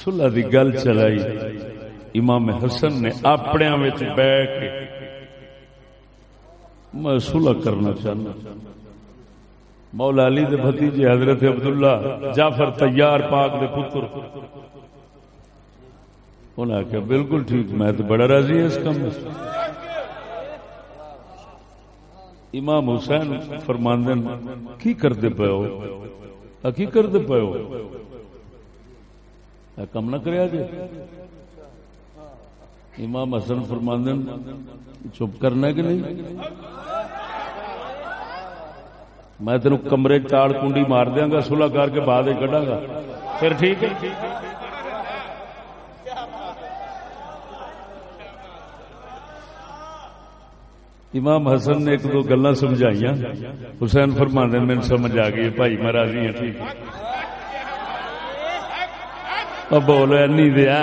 سلح دی گل چلائی۔ امام حسن نے اپنے بہ کے میں سلح کرنا چاہنا۔ مولا علی دے بھتیجے حضرت عبداللہ جعفر تیار پاک دے پتر۔ انہیں آخیا بالکل ٹھیک، میں تو بڑا راضی ہے اس کام میں۔ امام حسین فرماندن کی کرتے پے ہو؟ کی کرتے پے ہو؟ کم نہ کریا جی امام حسن فرماندن چپ کرنا کہ نہیں؟ میں تین کمرے چاڑ کنڈی مار دیا گا سلا کر کے بعد کڈا گا۔ پھر ٹھیک ہے۔ امام حسن نے ایک دو گلا سمجھائی حسین فرمان میرے سمجھ آ گئی بھائی میں راضی ہوں ٹھیک بول نہیں دیا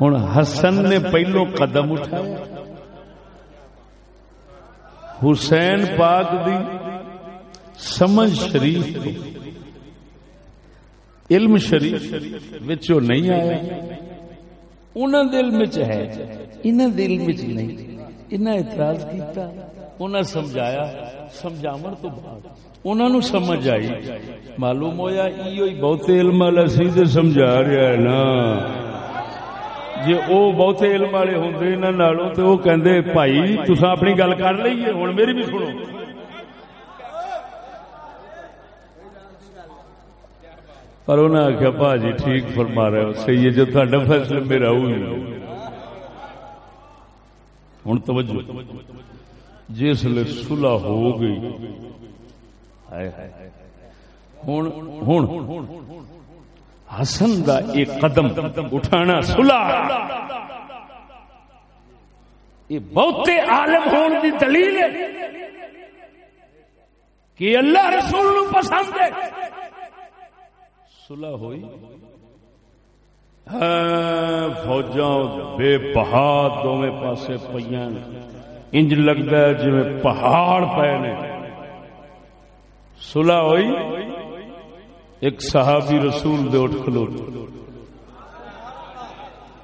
ہوں حسن نے پہلو قدم اٹھایا حسین پاک دی سمجھ شریف علم شریف نہیں آیا انہوں دل میں ہے انہوں دل میں نہیں انہیں اعتراض کیتا انہیں سمجھایا سمجھاون تو بعد انہوں نے سمجھ آئی۔ معلوم ہویا ایو ہی بہت علم والا سی تے سمجھا رہا ہے نا۔ جی وہ بہت علم والے ہوں انہوں تو وہ کہندے، بھائی تسا اپنی گل کر لئیے ہوں میری بھی سنو. پر انہیں آخیا پا جی ٹھیک فرما رہے ہو سی ہے، جو تھا فیصلہ میرا ہوئی ہوں توجہ۔ جس لیے صلح ہو گئی ہوں حسن دا ایک قدم اٹھانا صلح یہ بہت عالم ہون دی دلیل ہے کہ اللہ رسول نو پسند ہے۔ سلح ہوئی؟ ہاں، فوجاں بے پہاڑ دونوں پاسے پہ انج لگتا ہے جی پہاڑ پے نے۔ سلح ہوئی، ایک صحابی رسول دے اٹھ کھلو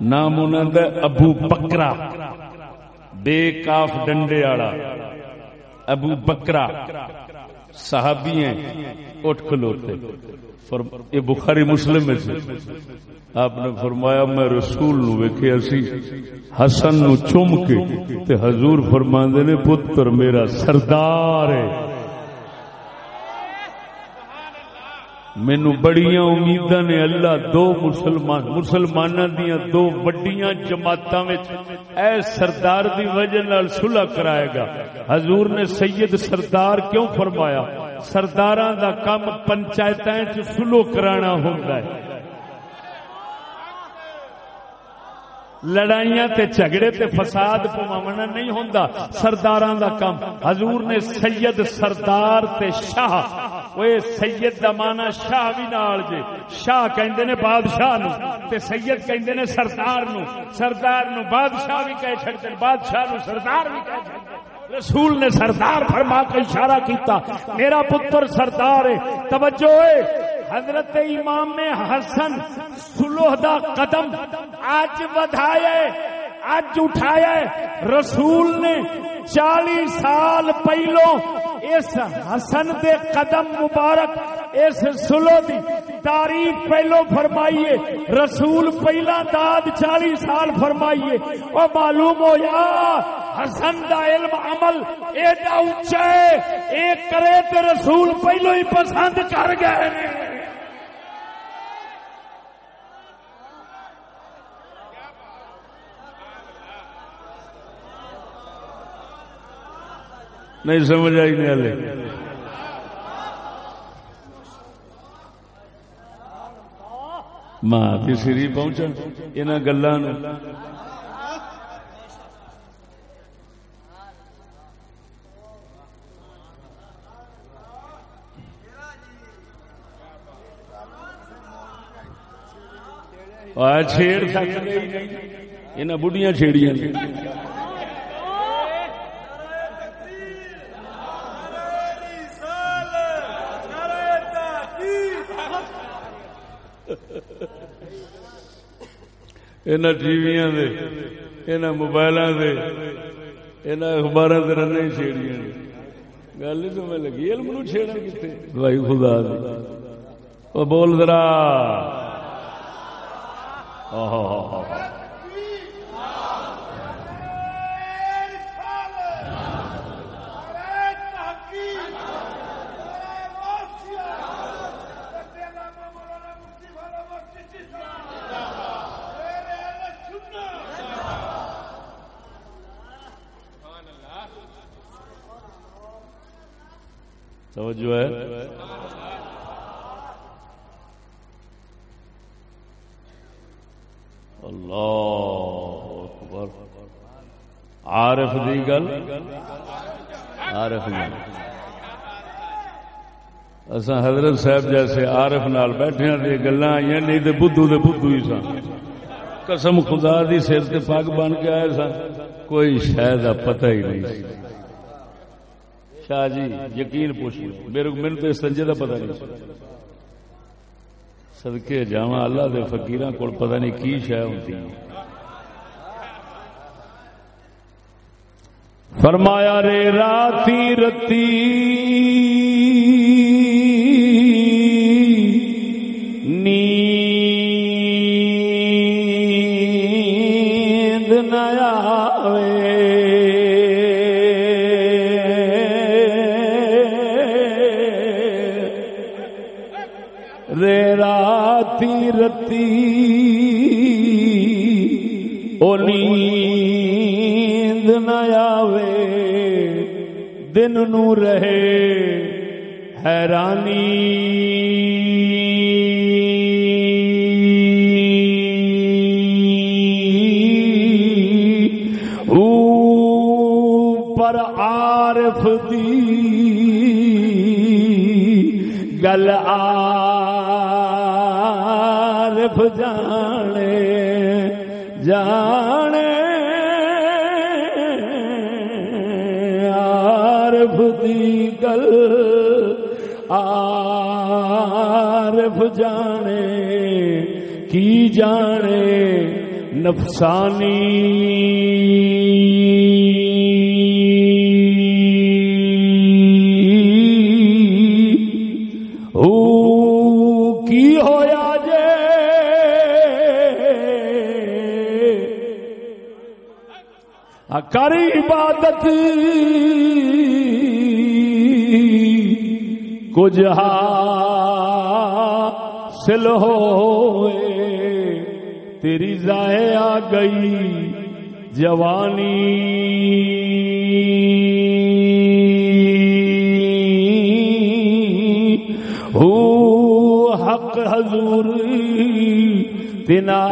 نام انہوں نے ابو بکرا بے کاف ڈنڈے والا۔ ابو بکرا صحابی ہیں، اٹھ کھلوتے۔ یہ بخاری مسلم میں سے۔ آپ نے فرمایا، میں رسول نو ویکھیا سی، حسن نو چم کے تے حضور فرماندے نے، پتر میرا سردار ہے۔ مینو بڑیاں امیداں نے اللہ دو مسلمان مسلماناں دیاں دو وڈیاں جماعتاں وچ اے سردار دی وجہ نال صلح کرائے گا۔ حضور نے سید سردار کیوں فرمایا؟ سردار دا کام پنچایت سلو کرانا ہوتا ہے۔ لڑائیاں تے جھگڑے تے فساد پوانا نہیں ہوندا۔ سرداراں دا کام۔ حضور نے سید سردار تے شاہ اوے سید دا معنی شاہ وی نال جے شاہ کہندے نے بادشاہ نو تے سید کہندے نے سردار نو سردار نو بادشاہ وی کہہ چھڑدے بادشاہ نو سردار وی کہہ چھڑدے رسول نے سردار فرما کے اشارہ کیتا میرا پتر سردار ہے توجہ ہے حضرت امام حسن سلوہ دا قدم آج بدھائے اج اٹھایا رسول نے چالی سال پہلو اس حسن دے قدم مبارک، اس سلو دی تاریخ پہلو فرمائیے رسول پہلا داد چالی سال فرمائیے اور معلوم ہو یا حسن دا علم عمل ایڈا اچا ہے۔ ایک کرے تے رسول پہلو ہی پسند کر گئے۔ نہیں سمجھ آئی نہیں ہلے ماں کی سری پہنچا ان گلوں چھیڑ سکتے انہیں بڑھیا چھیڑیاں۔ ان ٹی وی موبائل اخبار رن چھیڑیاں گل تو میں لگی کتنے دوائی خدا بول ذرا توجہ ہے۔ اللہ اکبر۔ عارف دی گل۔ عارف دی اسا حضرت صاحب جیسے عارف نال بیٹھے ہیں گلاں آئی نہیں تے بدھو دے بدھو ہی سن قسم خدا دی سر تے پگ بن کے آئے سن کوئی شاید پتہ ہی نہیں۔ شاہ جی یقین پوچھ میرے میرے تو سنجے کا پتا نہیں۔ سدکے جا اللہ دے فکیر کو پتا نہیں کی شہ ہوتی فرمایا، رے راتی رتی۔ نیند نہ آوے دن نو رہے حیرانی۔ پر عارف دی گل عارف جانے جانے عارف دی گل عارف جانے کی جانے نفسانی کر عبادت۔ کچھ حاصل ہوئے، تیری ضائع آ گئی جوانی۔ ہو حق حضور تنا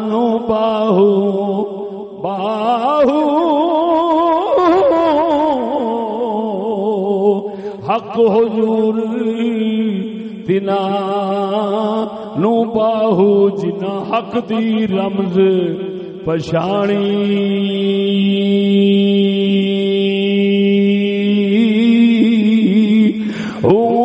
نو باہو باہو۔ حق حضور تنا نو باہو جنا حق دی رمز پشانی۔ او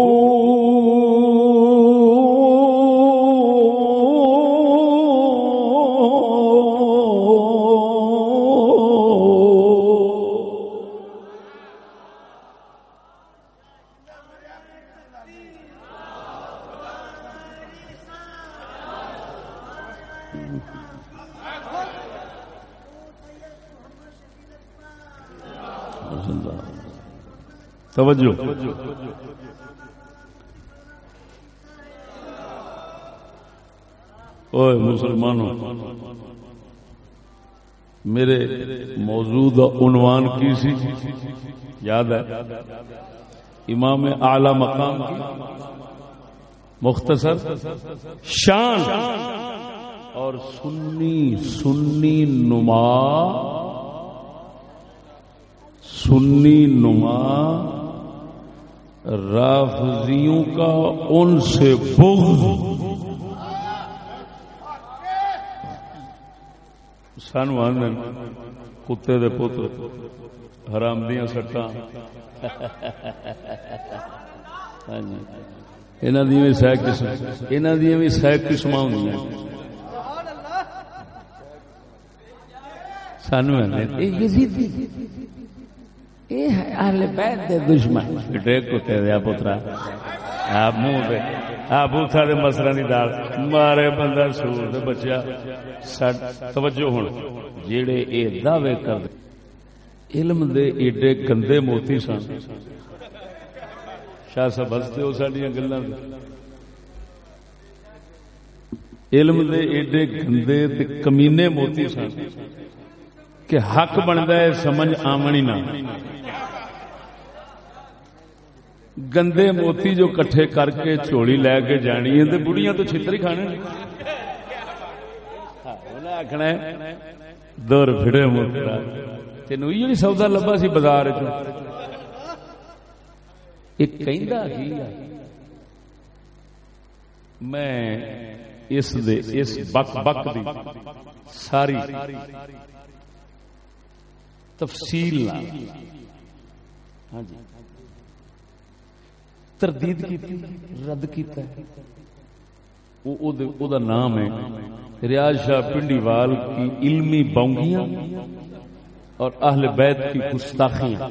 توجہ۔ اوے مسلمانوں، میرے موجود عنوان کی سی؟ یاد ہے؟ امام اعلی مقام مختصر شان اور سنی سنی نما سنی نما رافضیوں کا ان سے بغض۔ سن ون کتے دے پتر حرام دیا سٹا ہاں جی۔ انہوں دیا بھی سہ قسم انہوں دیا بھی سہ قسم ہوں سن دشمن۔ کتے دیا پترا۔ آپ منہ پہ آپ بوتھا دے مسرا نہیں دال۔ مارے بندہ سور دے بچیا۔ توجہ ہوں جیڑے اے دعوے کر علم دے ایڈے گندے موتی سن۔ شاہ صاحب ہستے ہو سڈیا گلا علم دے ایڈے گندے تے کمینے موتی سن۔ کہ حق بنتا ہے، سمجھ آمنی نہ۔ گندے موتی جو کٹھے کر کے چوڑی لے کے جانی ہاں، ہے بڑھیاں تو چھتر ہی کھانے آخنا دور پھڑے موترا تین یہ سودا لبا سی بازار میں اس دے، اس بک بک دی ساری تفصیل ہاں جی۔ تردید کی رد کیتا۔ ہے او دا نام ہے ریاض شاہ پنڈی وال کی علمی بونگیاں اور اہل بیت کی گستاخیاں۔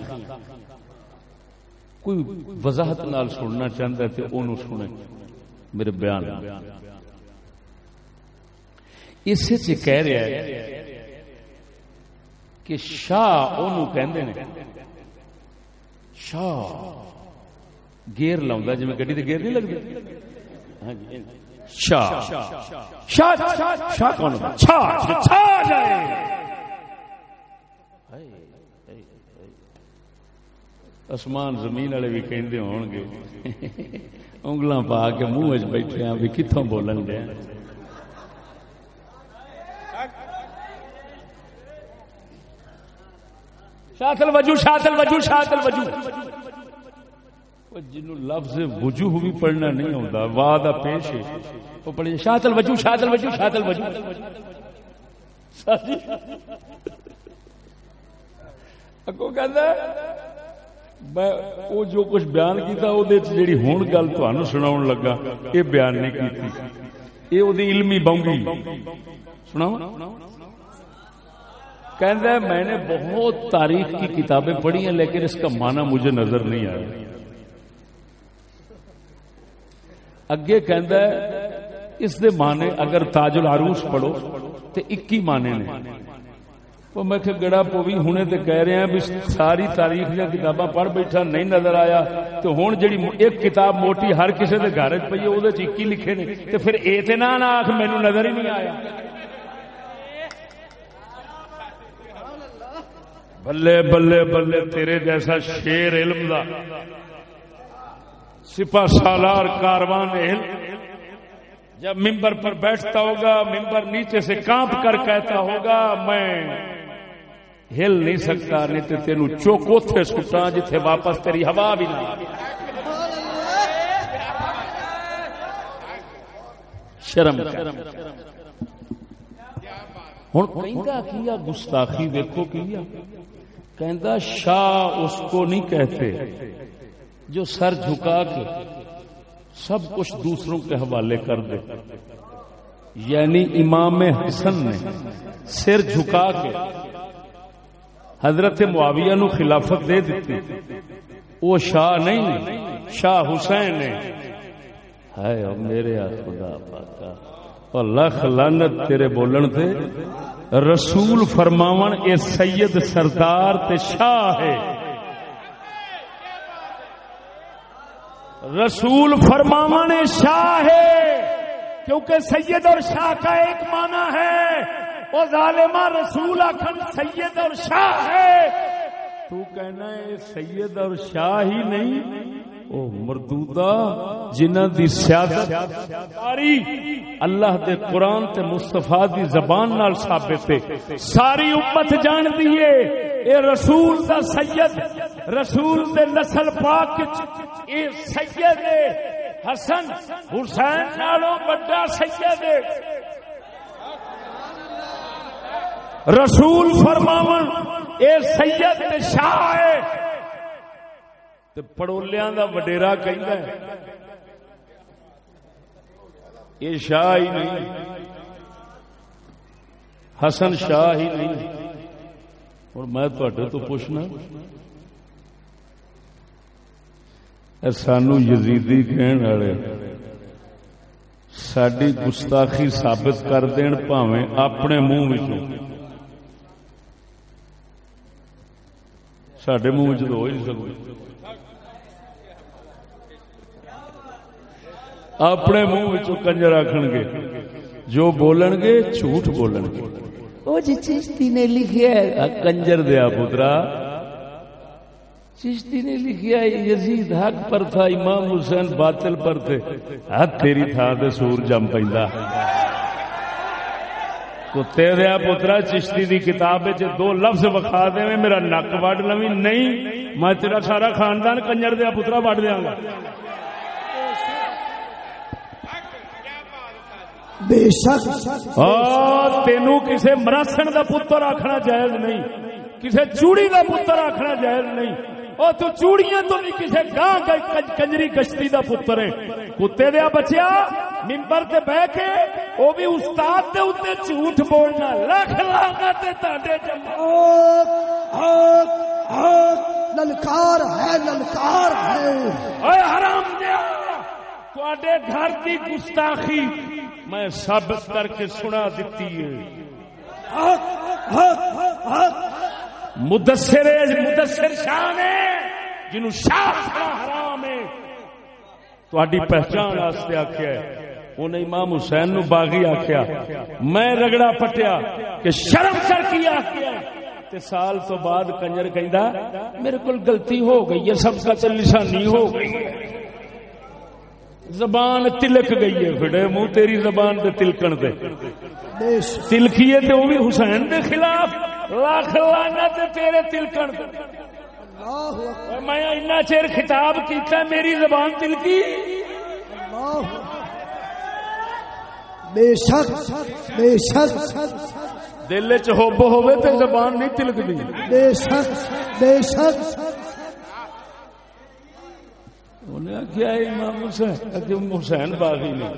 کوئی وضاحت نال سننا چاہتا ہے تو انہوں سنے۔ میرے بیان۔ اس سے کہہ رہا ہے کہ شاہ کہندے ہیں شاہ گیئر لاؤں ہاں جی میں گڈی کے گیئر نہیں لگتے شاہ شاہ شاہ کون آسمان زمین والے بھی کہندے ہون گے انگلاں پا کے منہ بیٹھے ہیں بھی کتوں بولن دے شاطل وجو شاطل وجو شاطل وجو۔ جنو لفظ وجوہ بھی پڑھنا نہیں ہوتا واد پیش ہے۔ وہ پڑھے شاطل وجو شاطل وجو شاطل وجو۔ اگو کہندا میں او جو کچھ بیان کیتا او دے جیڑی ہن گل تانوں سناون لگا، اے بیان نہیں کیتی۔ اے او علمی بونگی سناؤ کہندا میں نے بہت تاریخ کی کتابیں پڑھی ہیں لیکن اس کا معنی مجھے نظر نہیں آیا۔ اگے کہندا ہے اس دے معنی اگر تاج العروس پڑھو تے اکی معنی نے۔ وہ میں کہ گڑا پوی ہونے تے کہہ رہے ہیں بھی ساری تاریخ یا کتاباں پڑھ بیٹھا نہیں نظر آیا تو ہن جڑی ایک کتاب موٹی ہر کسے دے گھر وچ پئی اودے وچ اکی لکھے نے تے پھر اے تے نہ نہ آکھ مینوں نظر ہی نہیں آیا۔ بلے بلے بلے تیرے جیسا شیر علم دا سپا سالار کاروان جب ممبر پر بیٹھتا ہوگا ممبر نیچے سے کانپ کر کہتا ہوگا میں ہل نہیں سکتا نہیں تو تین چوکو تھے سٹا جتھے واپس تیری ہوا بھی نہ شرم ہوں کیا گستاخی دیکھو کیا؟ کہ شاہ اس کو نہیں کہتے جو سر جھکا کے سب کچھ دوسروں کے حوالے کر دے۔ یعنی امام حسن نے سر جھکا کے حضرت معاویہ نو خلافت دے دیتی وہ شاہ نہیں شاہ حسین نے۔ ہے میرے خدا پاکا۔ اور لکھ لانت تیرے بولن تے۔ رسول فرماون، اے سید سردار تے شاہ ہے۔ رسول فرماون، اے شاہ ہے۔ کیونکہ سید اور شاہ کا ایک معنی ہے۔ وہ ظالمہ رسول آخر سید اور شاہ ہے۔ تو کہنا ہے، سید اور شاہ ہی نہیں۔ او مردودا جنہ دی سیادت، ساری اللہ دے قرآن تے مصطفیٰ دی زبان نال ثابت ہے۔ ساری امت جان دیئے اے رسول دا سید، رسول دے نسل پاک اے سید حسن حسین نالوں بڑا سید رسول فرماون، اے سید شاہ ہے۔ پڑولیاں دا وڈیرا کہندا ہے، یہ شاہ ہی نہیں، حسن شاہ ہی نہیں۔ اور میں تو پوچھنا سانو یزیدی کہن والے ساری گستاخی ثابت کر دین پاویں اپنے منہ سڈے منہ چ ہو ہی سکتے اپنے منہ کنجر آخن گے۔ جو بولن گے جھوٹ بولن گے۔ وہ جی چشتی نے لکھا کنجر دیا پترا۔ چشتی نے لکھا یزید حق پر تھا امام حسین باطل پر تھے۔ ہاتھ تیری تھا تو سور جم پہ کتے دیا پترا چشتی دی کتاب دو لفظ بخا دے میرا نک وڈ لوی نہیں۔ میں تیرا سارا خاندان کنجر دیا پترا وڈ دیا گا۔ بے شک۔ تینو کسے مراسن دا پتر آخنا جائز نہیں۔ کسے چوڑی دا پتر آخنا جائز نہیں۔ او تو چوڑیاں تو نہیں کسے گاں کنجری گشتی دا پتر ہے۔ کتے دیا بچیا ممبر تے بہ کے او بھی استاد دے اوتے جھوٹ بولنا۔ لکھ لانا تے تاڈے جمع۔ للکار ہے للکار ہے۔ حرام دیا۔ تواڈے گھر دی گستاخی میں ثابت کر کے سنا دیتی ہے۔ مدثر مدثر شاہ نے جنہوں شاہ حرام ہے۔ تہاڈی پہچان واسطے آکھیا ہے۔ انہیں امام حسین نو باغی آکھیا۔ میں رگڑا پٹیا کہ شرم کر کی آکھیا تے سال تو بعد کنجر کہندا میرے کول غلطی ہو گئی ہے سب کا نشانی ہو گئی ہے۔ زبان تلک گئی ہے فٹے منہ تیری زبان دے تلکن دے تلکیے تے وہ بھی حسین دے خلاف۔ لاکھ لانا تے تیرے تلکن۔ دے میں اتنا چیر خطاب کیتا میری زبان تلکی۔ بے شک بے شک۔ دل چ ہوب ہوے تے زبان نہیں تلکدی۔ بے شک بے شک۔ انہیں کیا امام حسین حسین باغی نے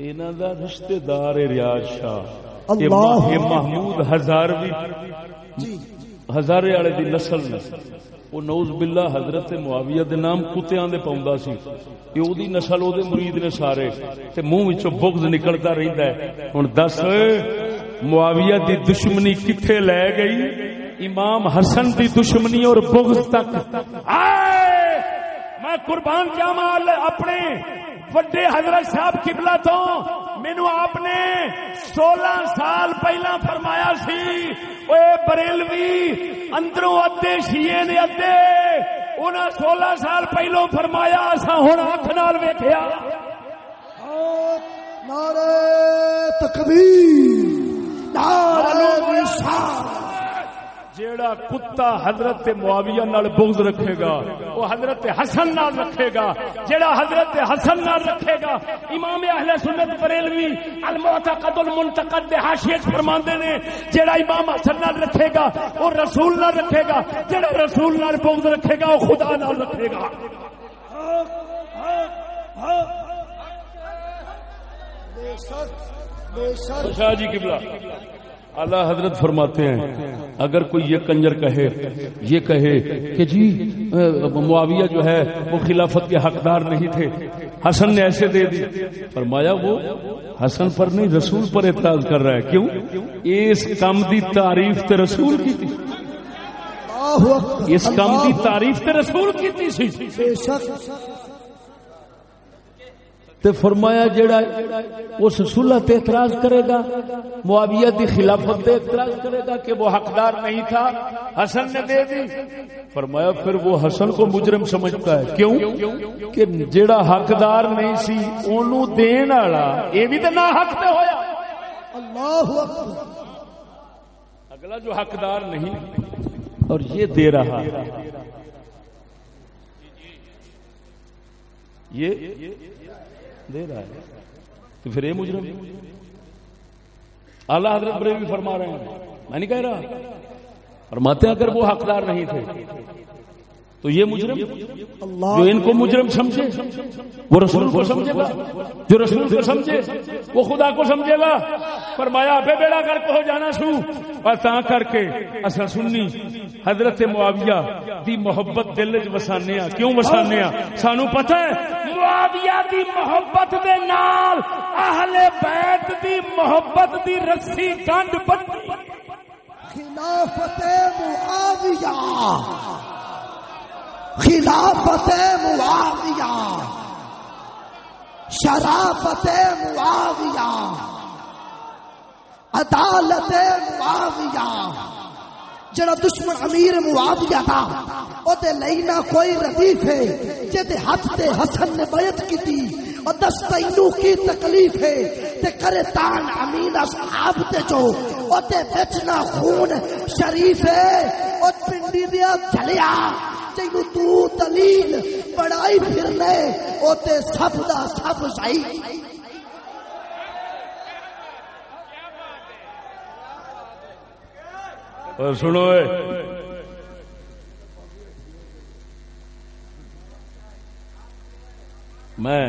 انہوں دا رشتہ دار ریاض شاہ محمود ہزاروی جی۔ ہزارے والے دی نسل نے وہ نوز باللہ حضرت معاویہ دے نام کتیاں دے پاؤندا سی یہ او دی نسل او دے مرید نے سارے تے منہ وچوں بغض نکلدا رہندا ہے ہن دس معاویہ دی دشمنی کتھے لے گئی امام حسن دی دشمنی اور بغض تک آئے میں قربان جاوا اپنے وڈے حضرت صاحب قبلہ تو؟ مینو آپ نے سولہ سال پہلا فرمایا سی اے بریلوی، اندروں ادے شیے نے ادے انہیں سولہ سال پہلو فرمایا اصا ہوں اکھ نال ویخیا ہاں، نعرے تکبیر نعرے جیڑا کتا حضرت معاویہ نال بغض رکھے گا وہ حضرت حسن نال رکھے گا۔ جیڑا حضرت حسن نال رکھے گا امام اہل سنت بریلوی المعتقد المنتقد دے حاشیے فرماندے نے جیڑا امام حسن نال رکھے گا وہ رسول نال رکھے گا۔ جیڑا رسول نال بغض رکھے گا وہ خدا نال رکھے گا۔ شاہ جی قبلہ۔ اعلی حضرت فرماتے ہیں اگر کوئی یہ کنجر کہے یہ کہے کہ جی معاویہ جو ہے وہ خلافت کے حقدار نہیں تھے۔ حسن نے ایسے دے دی۔ فرمایا وہ حسن پر نہیں رسول پر اعتراض کر رہا ہے۔ کیوں؟ اس کم دی تعریف تے رسول کی تھی۔ اس کم دی تعریف تے رسول کی تھی تے فرمایا جیڑا اس صلح تے اعتراض کرے گا معاویہ دی خلافت تے اعتراض کرے گا کہ وہ حقدار نہیں تھا حسن نے دے دی۔ فرمایا پھر وہ حسن کو مجرم سمجھتا ہے۔ کیوں؟ کہ جیڑا حقدار نہیں سی اونوں دین والا اے بھی تے نہ حق تے ہویا۔ اللہ اگلا جو حقدار نہیں اور یہ دے رہا۔ یہ دے رہا ہے۔ تو پھر یہ مجرم اعلی حضرت بریوی بھی فرما رہے ہیں۔ میں نہیں کہہ رہا۔ فرماتے ہیں اگر وہ حقدار نہیں تھے۔ تو یہ مجرم جو ان کو مجرم سمجھے، وہ رسول کو سمجھے گا۔ جو رسول کو سمجھے، وہ خدا کو سمجھے گا۔ فرمایا بے بیڑا کر کو جانا سو اور تا کر کے اصل سننی حضرت معاویہ دی محبت دل چ وسانے کیوں وسانے سانو پتہ ہے؟ معاویہ دی محبت دے نال اہل بیت دی محبت دی رسی گنڈ بندی خلافت معاویہ۔ خلافت معاویہ۔ شرافت معاویہ۔ عدالت معاویہ۔ جڑا دشمن امیر معاویہ تھا او تے لینا کوئی ردیف ہے جے ہاتھ تے حسن نے بیعت کی تھی اور دس تینو کی تکلیف ہے تے کرے تان امین اصحاب تے جو او تے بچنا خون شریف ہے او پنڈی دیا جھلیا۔ تینو تو دلیل بڑائی پھرنے او تے سب دا سب صحیح اور سنو اے۔ میں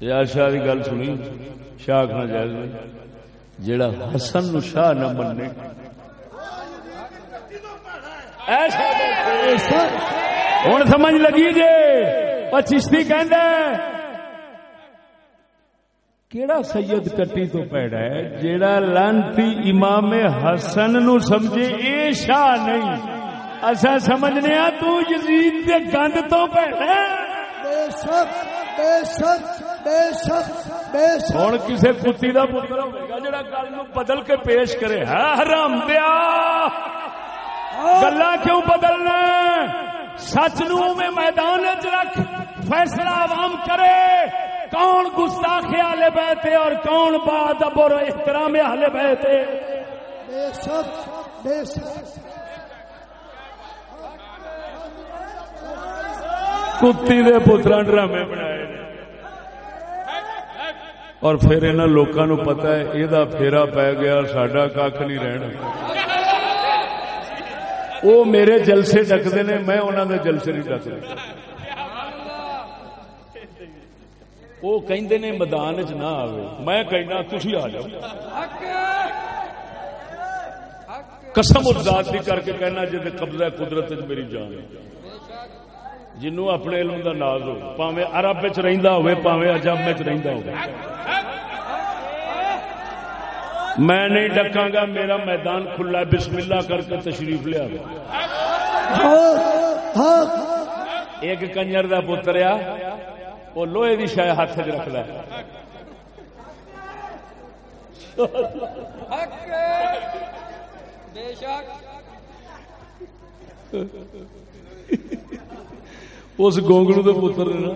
یا شاہ کی گل سنی، شاہ خان جائز میں حسن نو شاہ نہ مننے ہوں سمجھ لگی جے اور چشتی کہندا کیڑا سید کٹی تو پیڑا ہے؟ جیڑا لانتی امام حسن نو سمجھے اے شاہ نہیں۔ اصا سمجھنے تو یزید دے گند تو پیڑا بے شک بے شک بے شک بے شک ہوں کسی کتی کا پتر ہوگا جڑا گل نو بدل کے پیش کرے۔ ہے حرام دیا۔ گلا کیوں بدلنا سچ نو میں میدان چ رکھ فیصلہ عوام کرے۔ کون گستاخ اہل بیت ہے اور کون باد اور احترام اہل بیت ہے؟ بے شک بے شک۔ کتی دے پترا ڈرامے بنائے اور پھر انہوں لوگوں پتا ہے یہ پھیرا پی گیا سڈا کھ نہیں رہنا۔ وہ میرے جلسے ڈکتے نے میں انہوں دے جلسے نہیں ڈکتا وہ کہندے نے میدان چ نہ آوے۔ میں کہنا تھی آ جاؤ۔ قسم ذات دی کر کے کہنا جی قبضہ قدرت میری جان جنوں اپنے علم دا ناز ہو پاوے عرب وچ رہندا ہوے پاوے عجم وچ رہندا ہوے میں نہیں ڈکاں گا، میرا میدان کھلا بسم اللہ کر کے تشریف لیا ایک کنجر دا پتر آ، وہ لوہے دی شاید ہاتھ چ رکھ ہے اس گونگلو دے پتر نے نا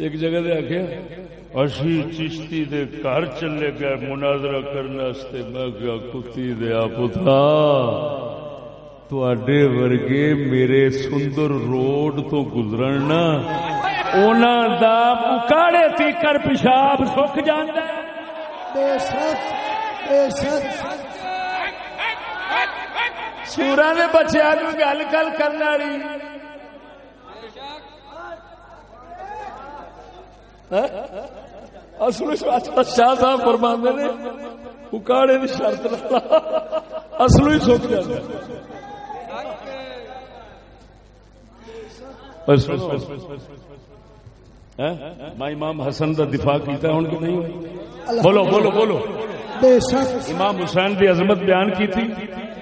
ایک جگہ دے آخیا اسی چشتی دے گھر چلے گئے مناظرہ کرنے واسطے۔ میں کیا کتی دیا پتھا تواڈے ورگے میرے سندر روڈ تو گزرنا انہاں دا پکاڑے تی کر پیشاب سک جاندا ہے بے شک بے شک۔ سورا نے بچیا نو گل گل کرنے والی۔ اصل شاہ صاحب فرماندے نے اکاڑے دی شرط اصل ہی جاتا میں امام حسن دا دفاع کیتا ہوں کہ نہیں؟ بولو بولو بولو۔ بے شک۔ امام حسین دی عظمت بیان کی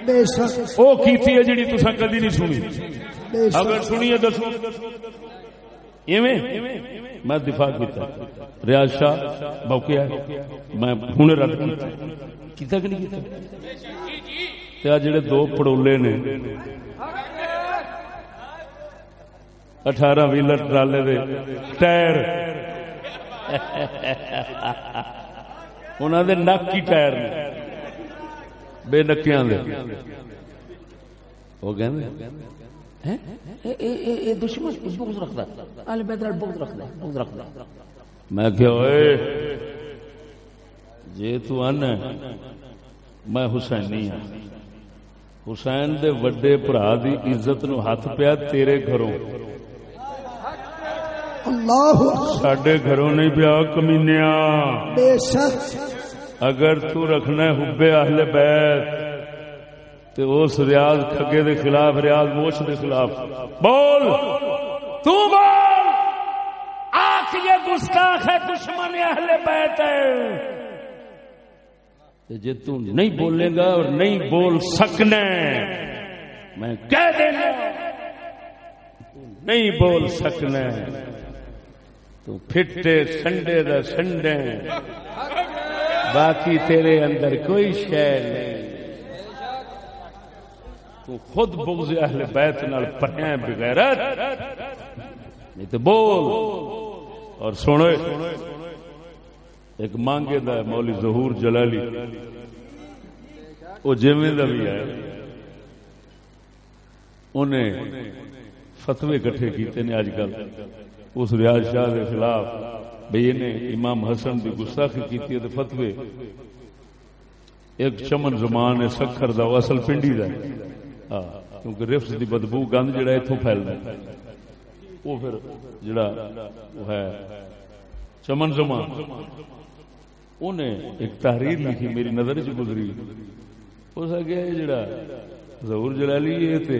بے شک۔ وہ کی ہے جڑی تسا کدی نہیں سنی۔ شک۔ اگر سنی ہے دسو۔ ایویں میں دفاع کیتا ریاض شاہ بوکیا میں ہن رد کیتا۔ کیتا کہ نہیں کیتا؟ تے آ جڑے دو پڑولے نے اٹھارہ ویلر ٹرالے دے ٹائر انہوں دے نک کی ٹائر نے، بے نکیاں دے۔ وہ کہندے دشمن بغض بیت بغض رکھتا بغض رکھتا میں کہ اوئے جے تو ان میں حسینی ہاں۔ حسین دے وڈے بھرا دی عزت نو ہاتھ پیا تیرے گھروں۔ اللہ ساڈے گھروں نہیں پیا کمینیا بے شک۔ اگر تو رکھنا ہے حبے اہل بیت تے اس ریاض کھگے دے خلاف، ریاض موش دے خلاف۔ بول! تو بول! آخ یہ گستاخ ہے، دشمن اہل بیت ہے۔ تے جے نہیں بولے گا اور نہیں بول سکنا میں کہہ دینا نہیں بول سکنا تو پھٹے سنڈے دا سنڈے۔ باقی تیرے اندر کوئی شے نہیں۔ تو خود بغض اہل بیت نال پڑھیں بغیرت۔ نہیں تو بول۔ اور سنو ایک۔ مانگے دا ہے مولی ظہور جلالی۔ وہ جیویں دا بھی ہے۔ انہیں فتوے کٹھے کیتے نے اج کل اس ریاض شاہ کے خلاف۔ بھئی انہیں امام حسن کی گستاخی کی ہے فتوے۔ ایک چمن زمان ہے، سکھر دا اصل پنڈی دا ہاں، کیونکہ رفس دی بدبو گند جڑا اتوں پھیلتا ہے۔ وہ پھر جڑا وہ ہے چمن زمان۔ انہیں ایک تحریر لکھی میری نظر چ گزری۔ اس آگے جڑا ظہور جلالی یہ تے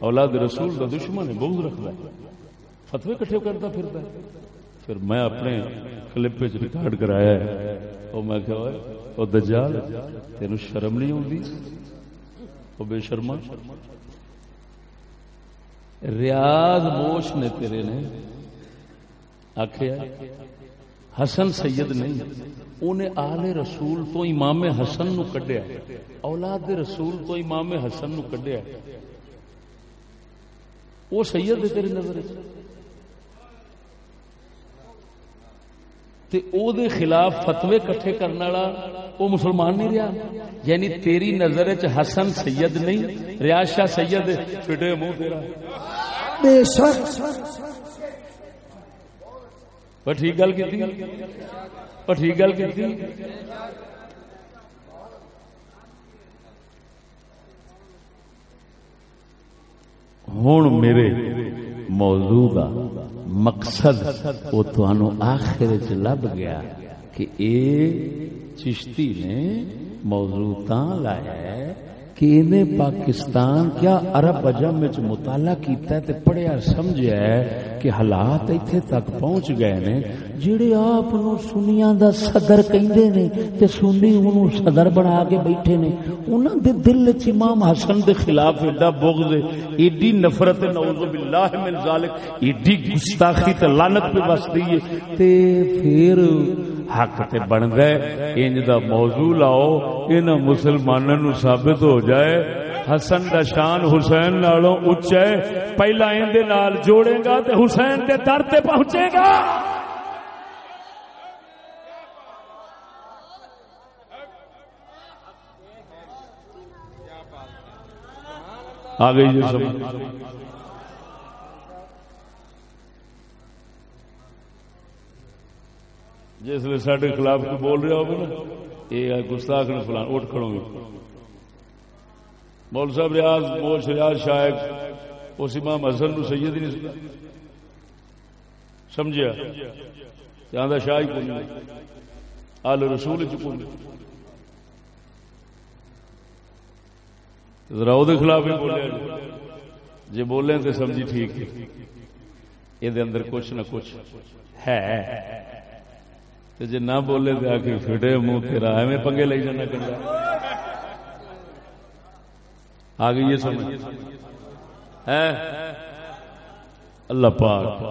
اولاد رسول دا دشمن ہے، بغض رکھتا ہے۔ فتوے کٹھے کرتا پھرتا ہے۔ پھر میں اپنے کلپ ریکارڈ کرایا ہے۔ اور میں کہا وہ دجال تین شرم نہیں ہوتی تو بے شرما۔ ریاض موش نے تیرے نے آخیا حسن سید نہیں انہیں آل رسول تو امام حسن نو کڈیا، اولاد رسول تو امام حسن نو کڈیا۔ وہ سید تیری نظر۔ تے او دے خلاف فتوے کٹھے کرنے والا وہ مسلمان نہیں رہا یعنی تیری نظر چ حسن سید نہیں ریاض شاہ سید فٹے منہ تیرا؟ بے شک۔ پر ٹھیک گل کی پر ٹھیک گل کی ہوں میرے موضوع کا مقصد وہ تمہوں آخر چ لب گیا کہ اے چشتی نے موضوع تا لایا ہے کہ انہیں پاکستان کیا عرب اجم مطالعہ کیتا ہے تے پڑھیا سمجھیا ہے کہ حالات ایتھے تک پہنچ گئے نے جڑے آپ نو سنیاں دا صدر کہندے نے تے سنی انہوں صدر بنا کے بیٹھے نے، انہاں دے دل وچ امام حسن دے خلاف ایڈا بغض ایڈی نفرت نعوذ باللہ من ذالک، ایڈی گستاخی تے لعنت پہ وسدی ہے۔ تے پھر حق تے بن گئے، انج دا موضوع لاؤ، انہاں مسلماناں نو ثابت ہو جائے۔ حسن دا شان حسین نالوں اچا ہے۔ پہلا ان نال جوڑے گا تے حسین دے در تے پہنچے گا۔ آ گئی جی جس لیے سارے خلاف کوئی بول رہا ہوگا نا یہ گستاخ نے فلان اٹھ کھڑوں گی۔ مول صاحب ریاض موش ریاض شاید اس امام حسن نو سید ہی نہیں سمجھا۔ یہاں شاہ کو آل رسول چکو ذرا وہ خلاف ہی بولے۔ جی بولے تو سمجھی ٹھیک۔ ہے یہ اندر کچھ نہ کچھ ہے۔ جی نہ بولے تو آ کے فٹے منہ تیرا، ایویں پنگے لے جانا کنڈا آگے یہ سمجھ۔ ہے؟ اللہ پاک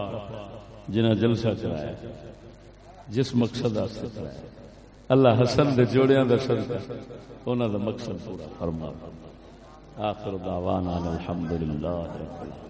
جنہ جلسہ چلایا، جس مقصد چلایا اللہ حسن دے جوڑیاں دا صدقہ، انہاں دا مقصد پورا فرما۔ آخر دعوانا الحمدللہ رب العالمین۔